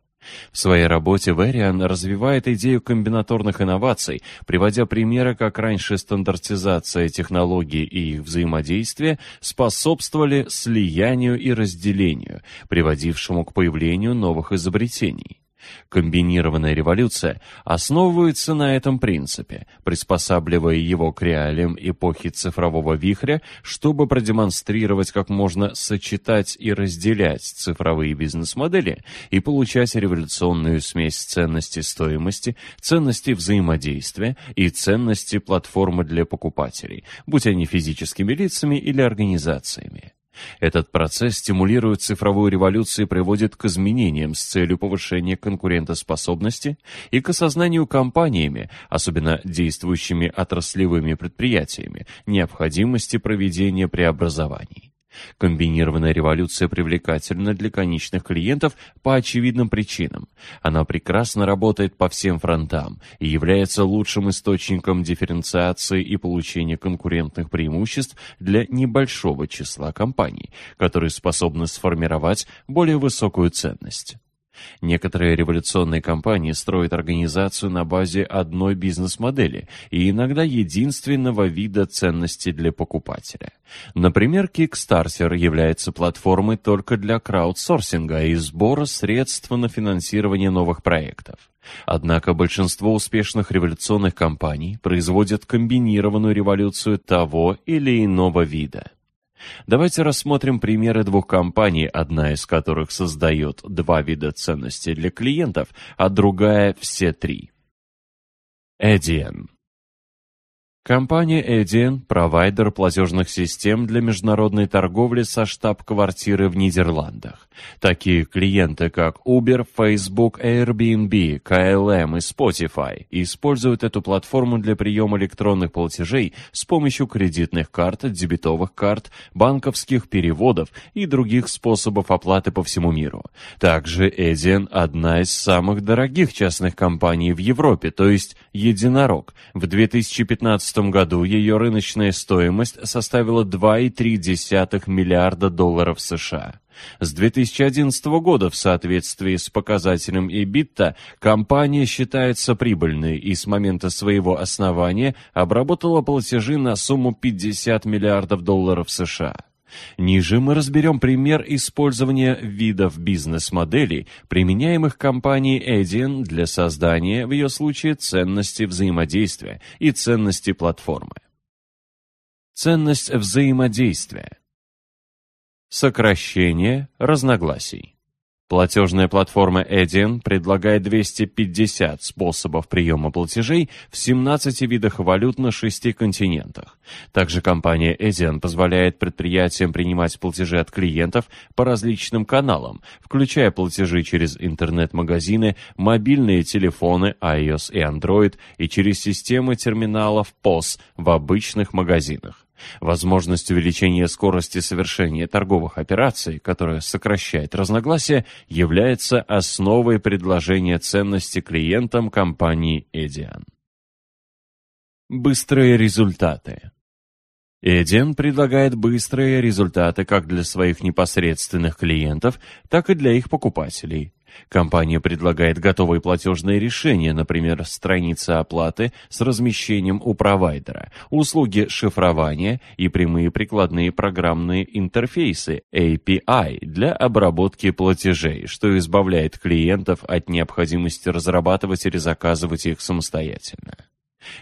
В своей работе Вэриан развивает идею комбинаторных инноваций, приводя примеры, как раньше стандартизация технологий и их взаимодействие способствовали слиянию и разделению, приводившему к появлению новых изобретений. Комбинированная революция основывается на этом принципе, приспосабливая его к реалиям эпохи цифрового вихря, чтобы продемонстрировать, как можно сочетать и разделять цифровые бизнес-модели и получать революционную смесь ценностей стоимости, ценностей взаимодействия и ценностей платформы для покупателей, будь они физическими лицами или организациями. Этот процесс стимулирует цифровую революцию и приводит к изменениям с целью повышения конкурентоспособности и к осознанию компаниями, особенно действующими отраслевыми предприятиями, необходимости проведения преобразований. Комбинированная революция привлекательна для конечных клиентов по очевидным причинам. Она прекрасно работает по всем фронтам и является лучшим источником дифференциации и получения конкурентных преимуществ для небольшого числа компаний, которые способны сформировать более высокую ценность. Некоторые революционные компании строят организацию на базе одной бизнес-модели и иногда единственного вида ценности для покупателя. Например, Kickstarter является платформой только для краудсорсинга и сбора средств на финансирование новых проектов. Однако большинство успешных революционных компаний производят комбинированную революцию того или иного вида. Давайте рассмотрим примеры двух компаний, одна из которых создает два вида ценностей для клиентов, а другая все три. Эдиен Компания Эдиен – провайдер платежных систем для международной торговли со штаб-квартиры в Нидерландах. Такие клиенты, как Uber, Facebook, Airbnb, KLM и Spotify используют эту платформу для приема электронных платежей с помощью кредитных карт, дебетовых карт, банковских переводов и других способов оплаты по всему миру. Также Эдиен – одна из самых дорогих частных компаний в Европе, то есть единорог. В 2015 2015 году ее рыночная стоимость составила 2,3 миллиарда долларов США. С 2011 года в соответствии с показателем EBITDA компания считается прибыльной и с момента своего основания обработала платежи на сумму 50 миллиардов долларов США. Ниже мы разберем пример использования видов бизнес-моделей, применяемых компанией Эдиен для создания, в ее случае, ценности взаимодействия и ценности платформы. Ценность взаимодействия. Сокращение разногласий. Платежная платформа Эдиен предлагает 250 способов приема платежей в 17 видах валют на 6 континентах. Также компания Эдиен позволяет предприятиям принимать платежи от клиентов по различным каналам, включая платежи через интернет-магазины, мобильные телефоны iOS и Android и через системы терминалов POS в обычных магазинах. Возможность увеличения скорости совершения торговых операций, которая сокращает разногласия, является основой предложения ценности клиентам компании Эдиан. Быстрые результаты Эдиан предлагает быстрые результаты как для своих непосредственных клиентов, так и для их покупателей. Компания предлагает готовые платежные решения, например, страница оплаты с размещением у провайдера, услуги шифрования и прямые прикладные программные интерфейсы API для обработки платежей, что избавляет клиентов от необходимости разрабатывать или заказывать их самостоятельно.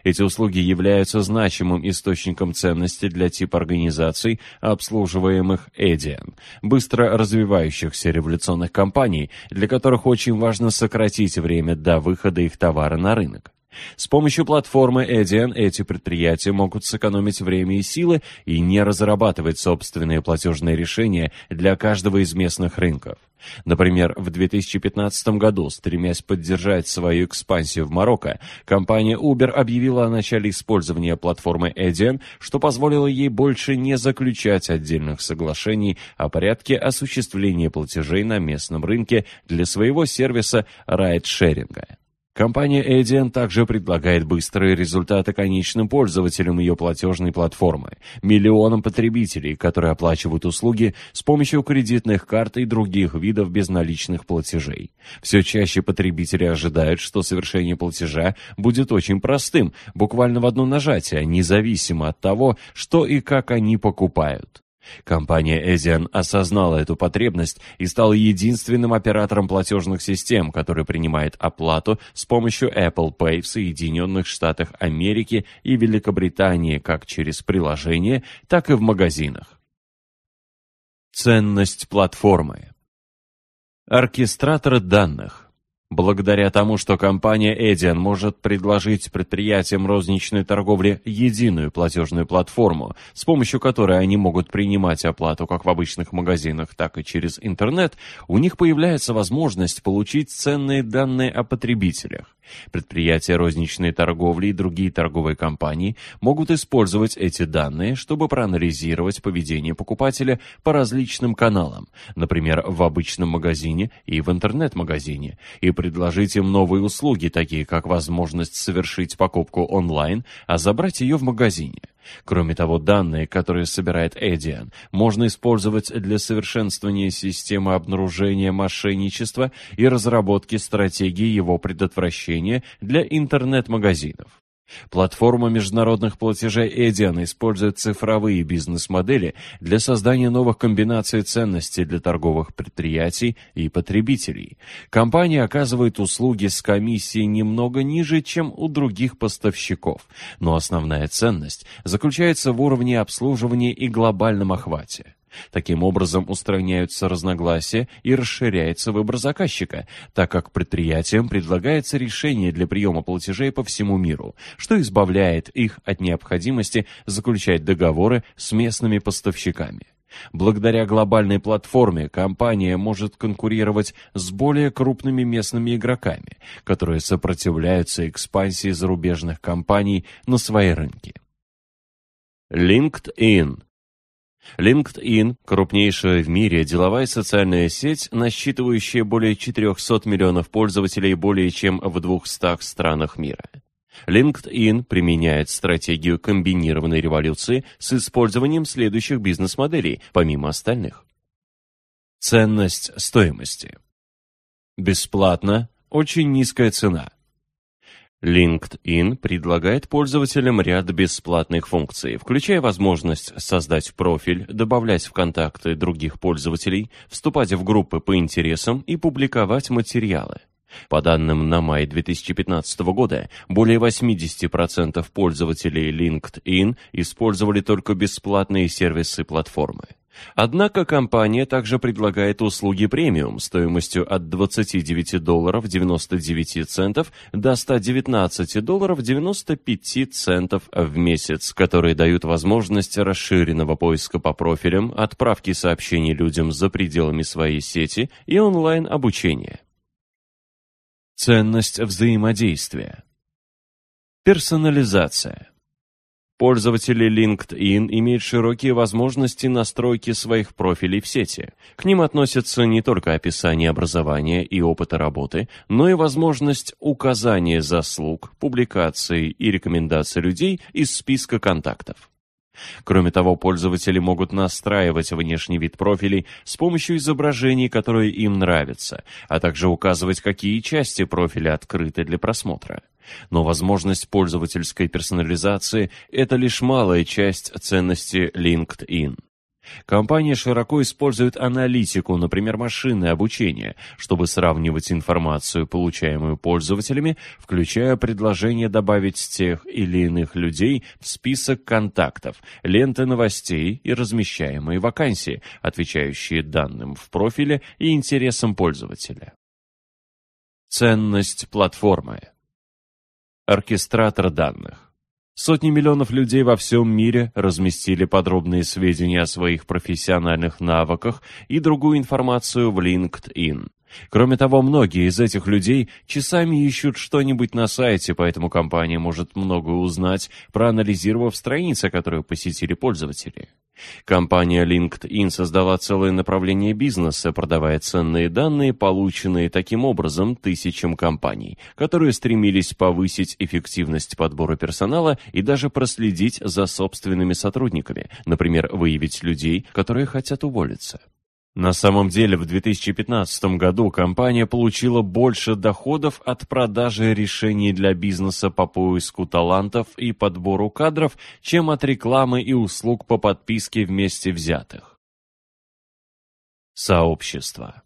Эти услуги являются значимым источником ценности для типа организаций, обслуживаемых Эдиан, быстро развивающихся революционных компаний, для которых очень важно сократить время до выхода их товара на рынок. С помощью платформы Эдиан эти предприятия могут сэкономить время и силы и не разрабатывать собственные платежные решения для каждого из местных рынков. Например, в 2015 году, стремясь поддержать свою экспансию в Марокко, компания Uber объявила о начале использования платформы Эдиан, что позволило ей больше не заключать отдельных соглашений о порядке осуществления платежей на местном рынке для своего сервиса райд-шеринга. Компания Adyen также предлагает быстрые результаты конечным пользователям ее платежной платформы, миллионам потребителей, которые оплачивают услуги с помощью кредитных карт и других видов безналичных платежей. Все чаще потребители ожидают, что совершение платежа будет очень простым, буквально в одно нажатие, независимо от того, что и как они покупают. Компания Эзиан осознала эту потребность и стала единственным оператором платежных систем, который принимает оплату с помощью Apple Pay в Соединенных Штатах Америки и Великобритании как через приложение, так и в магазинах. Ценность платформы Оркестратор данных Благодаря тому, что компания Эдиан может предложить предприятиям розничной торговли единую платежную платформу, с помощью которой они могут принимать оплату как в обычных магазинах, так и через интернет, у них появляется возможность получить ценные данные о потребителях. Предприятия розничной торговли и другие торговые компании могут использовать эти данные, чтобы проанализировать поведение покупателя по различным каналам, например, в обычном магазине и в интернет-магазине, и предложить им новые услуги, такие как возможность совершить покупку онлайн, а забрать ее в магазине. Кроме того, данные, которые собирает Эдиан, можно использовать для совершенствования системы обнаружения мошенничества и разработки стратегии его предотвращения для интернет-магазинов. Платформа международных платежей Эдиан использует цифровые бизнес-модели для создания новых комбинаций ценностей для торговых предприятий и потребителей. Компания оказывает услуги с комиссией немного ниже, чем у других поставщиков, но основная ценность заключается в уровне обслуживания и глобальном охвате. Таким образом устраняются разногласия и расширяется выбор заказчика, так как предприятиям предлагается решение для приема платежей по всему миру, что избавляет их от необходимости заключать договоры с местными поставщиками. Благодаря глобальной платформе компания может конкурировать с более крупными местными игроками, которые сопротивляются экспансии зарубежных компаний на свои рынки. LinkedIn LinkedIn – крупнейшая в мире деловая социальная сеть, насчитывающая более 400 миллионов пользователей более чем в 200 странах мира. LinkedIn применяет стратегию комбинированной революции с использованием следующих бизнес-моделей, помимо остальных. Ценность стоимости. Бесплатно, очень низкая цена – LinkedIn предлагает пользователям ряд бесплатных функций, включая возможность создать профиль, добавлять в контакты других пользователей, вступать в группы по интересам и публиковать материалы. По данным на май 2015 года, более 80% пользователей LinkedIn использовали только бесплатные сервисы платформы. Однако компания также предлагает услуги премиум стоимостью от 29 долларов 99 центов до 119 долларов 95 центов в месяц, которые дают возможность расширенного поиска по профилям, отправки сообщений людям за пределами своей сети и онлайн-обучения. Ценность взаимодействия. Персонализация. Пользователи LinkedIn имеют широкие возможности настройки своих профилей в сети. К ним относятся не только описание образования и опыта работы, но и возможность указания заслуг, публикаций и рекомендаций людей из списка контактов. Кроме того, пользователи могут настраивать внешний вид профилей с помощью изображений, которые им нравятся, а также указывать, какие части профиля открыты для просмотра. Но возможность пользовательской персонализации – это лишь малая часть ценности LinkedIn. Компания широко использует аналитику, например, машинное обучение, чтобы сравнивать информацию, получаемую пользователями, включая предложение добавить тех или иных людей в список контактов, ленты новостей и размещаемые вакансии, отвечающие данным в профиле и интересам пользователя. Ценность платформы. Оркестратор данных. Сотни миллионов людей во всем мире разместили подробные сведения о своих профессиональных навыках и другую информацию в LinkedIn. Кроме того, многие из этих людей часами ищут что-нибудь на сайте, поэтому компания может многое узнать, проанализировав страницы, которые посетили пользователи. Компания LinkedIn создала целое направление бизнеса, продавая ценные данные, полученные таким образом тысячам компаний, которые стремились повысить эффективность подбора персонала и даже проследить за собственными сотрудниками, например, выявить людей, которые хотят уволиться. На самом деле, в 2015 году компания получила больше доходов от продажи решений для бизнеса по поиску талантов и подбору кадров, чем от рекламы и услуг по подписке вместе взятых. Сообщество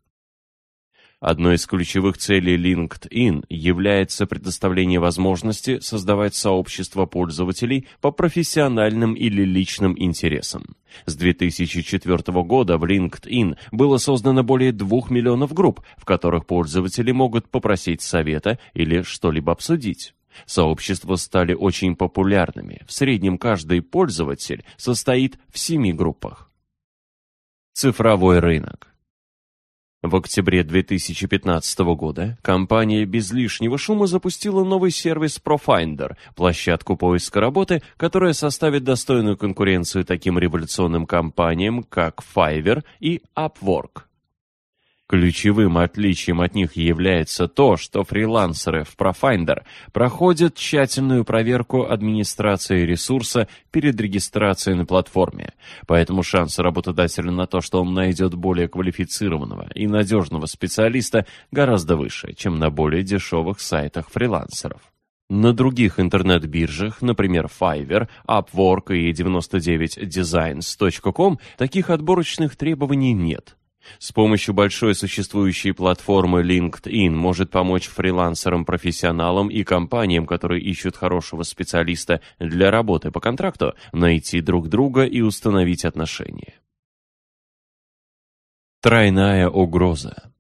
Одной из ключевых целей LinkedIn является предоставление возможности создавать сообщество пользователей по профессиональным или личным интересам. С 2004 года в LinkedIn было создано более 2 миллионов групп, в которых пользователи могут попросить совета или что-либо обсудить. Сообщества стали очень популярными. В среднем каждый пользователь состоит в семи группах. Цифровой рынок. В октябре 2015 года компания без лишнего шума запустила новый сервис Profinder, площадку поиска работы, которая составит достойную конкуренцию таким революционным компаниям, как Fiverr и Upwork. Ключевым отличием от них является то, что фрилансеры в Profinder проходят тщательную проверку администрации ресурса перед регистрацией на платформе, поэтому шансы работодателя на то, что он найдет более квалифицированного и надежного специалиста, гораздо выше, чем на более дешевых сайтах фрилансеров. На других интернет-биржах, например, Fiverr, Upwork и 99designs.com, таких отборочных требований нет. С помощью большой существующей платформы LinkedIn может помочь фрилансерам-профессионалам и компаниям, которые ищут хорошего специалиста для работы по контракту, найти друг друга и установить отношения. Тройная угроза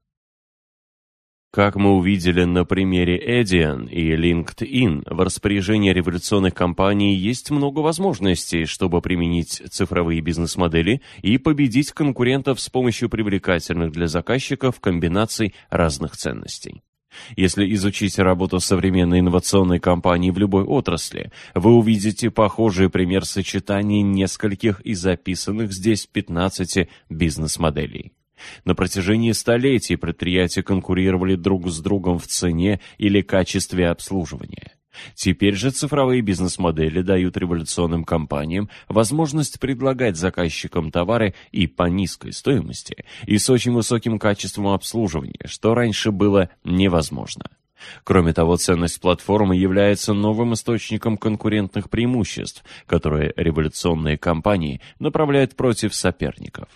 как мы увидели на примере Edian и LinkedIn, в распоряжении революционных компаний есть много возможностей, чтобы применить цифровые бизнес-модели и победить конкурентов с помощью привлекательных для заказчиков комбинаций разных ценностей. Если изучить работу современной инновационной компании в любой отрасли, вы увидите похожий пример сочетания нескольких из записанных здесь 15 бизнес-моделей. На протяжении столетий предприятия конкурировали друг с другом в цене или качестве обслуживания. Теперь же цифровые бизнес-модели дают революционным компаниям возможность предлагать заказчикам товары и по низкой стоимости, и с очень высоким качеством обслуживания, что раньше было невозможно. Кроме того, ценность платформы является новым источником конкурентных преимуществ, которые революционные компании направляют против соперников.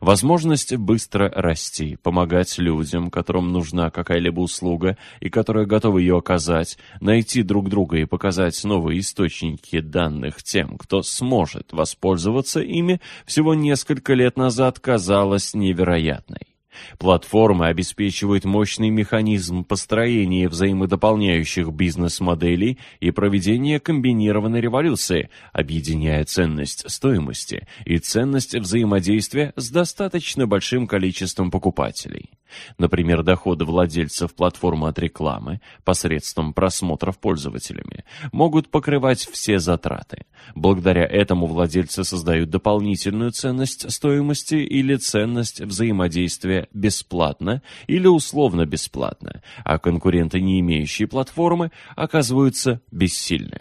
Возможность быстро расти, помогать людям, которым нужна какая-либо услуга и которые готовы ее оказать, найти друг друга и показать новые источники данных тем, кто сможет воспользоваться ими, всего несколько лет назад казалось невероятной. Платформа обеспечивает мощный механизм построения взаимодополняющих бизнес-моделей и проведения комбинированной революции, объединяя ценность стоимости и ценность взаимодействия с достаточно большим количеством покупателей. Например, доходы владельцев платформы от рекламы посредством просмотров пользователями могут покрывать все затраты. Благодаря этому владельцы создают дополнительную ценность стоимости или ценность взаимодействия бесплатно или условно бесплатно, а конкуренты, не имеющие платформы, оказываются бессильны.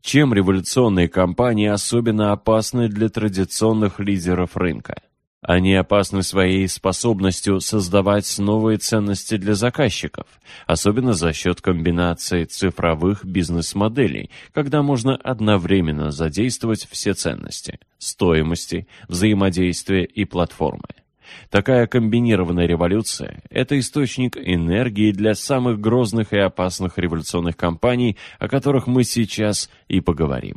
Чем революционные компании особенно опасны для традиционных лидеров рынка? Они опасны своей способностью создавать новые ценности для заказчиков, особенно за счет комбинации цифровых бизнес-моделей, когда можно одновременно задействовать все ценности – стоимости, взаимодействия и платформы. Такая комбинированная революция – это источник энергии для самых грозных и опасных революционных компаний, о которых мы сейчас и поговорим.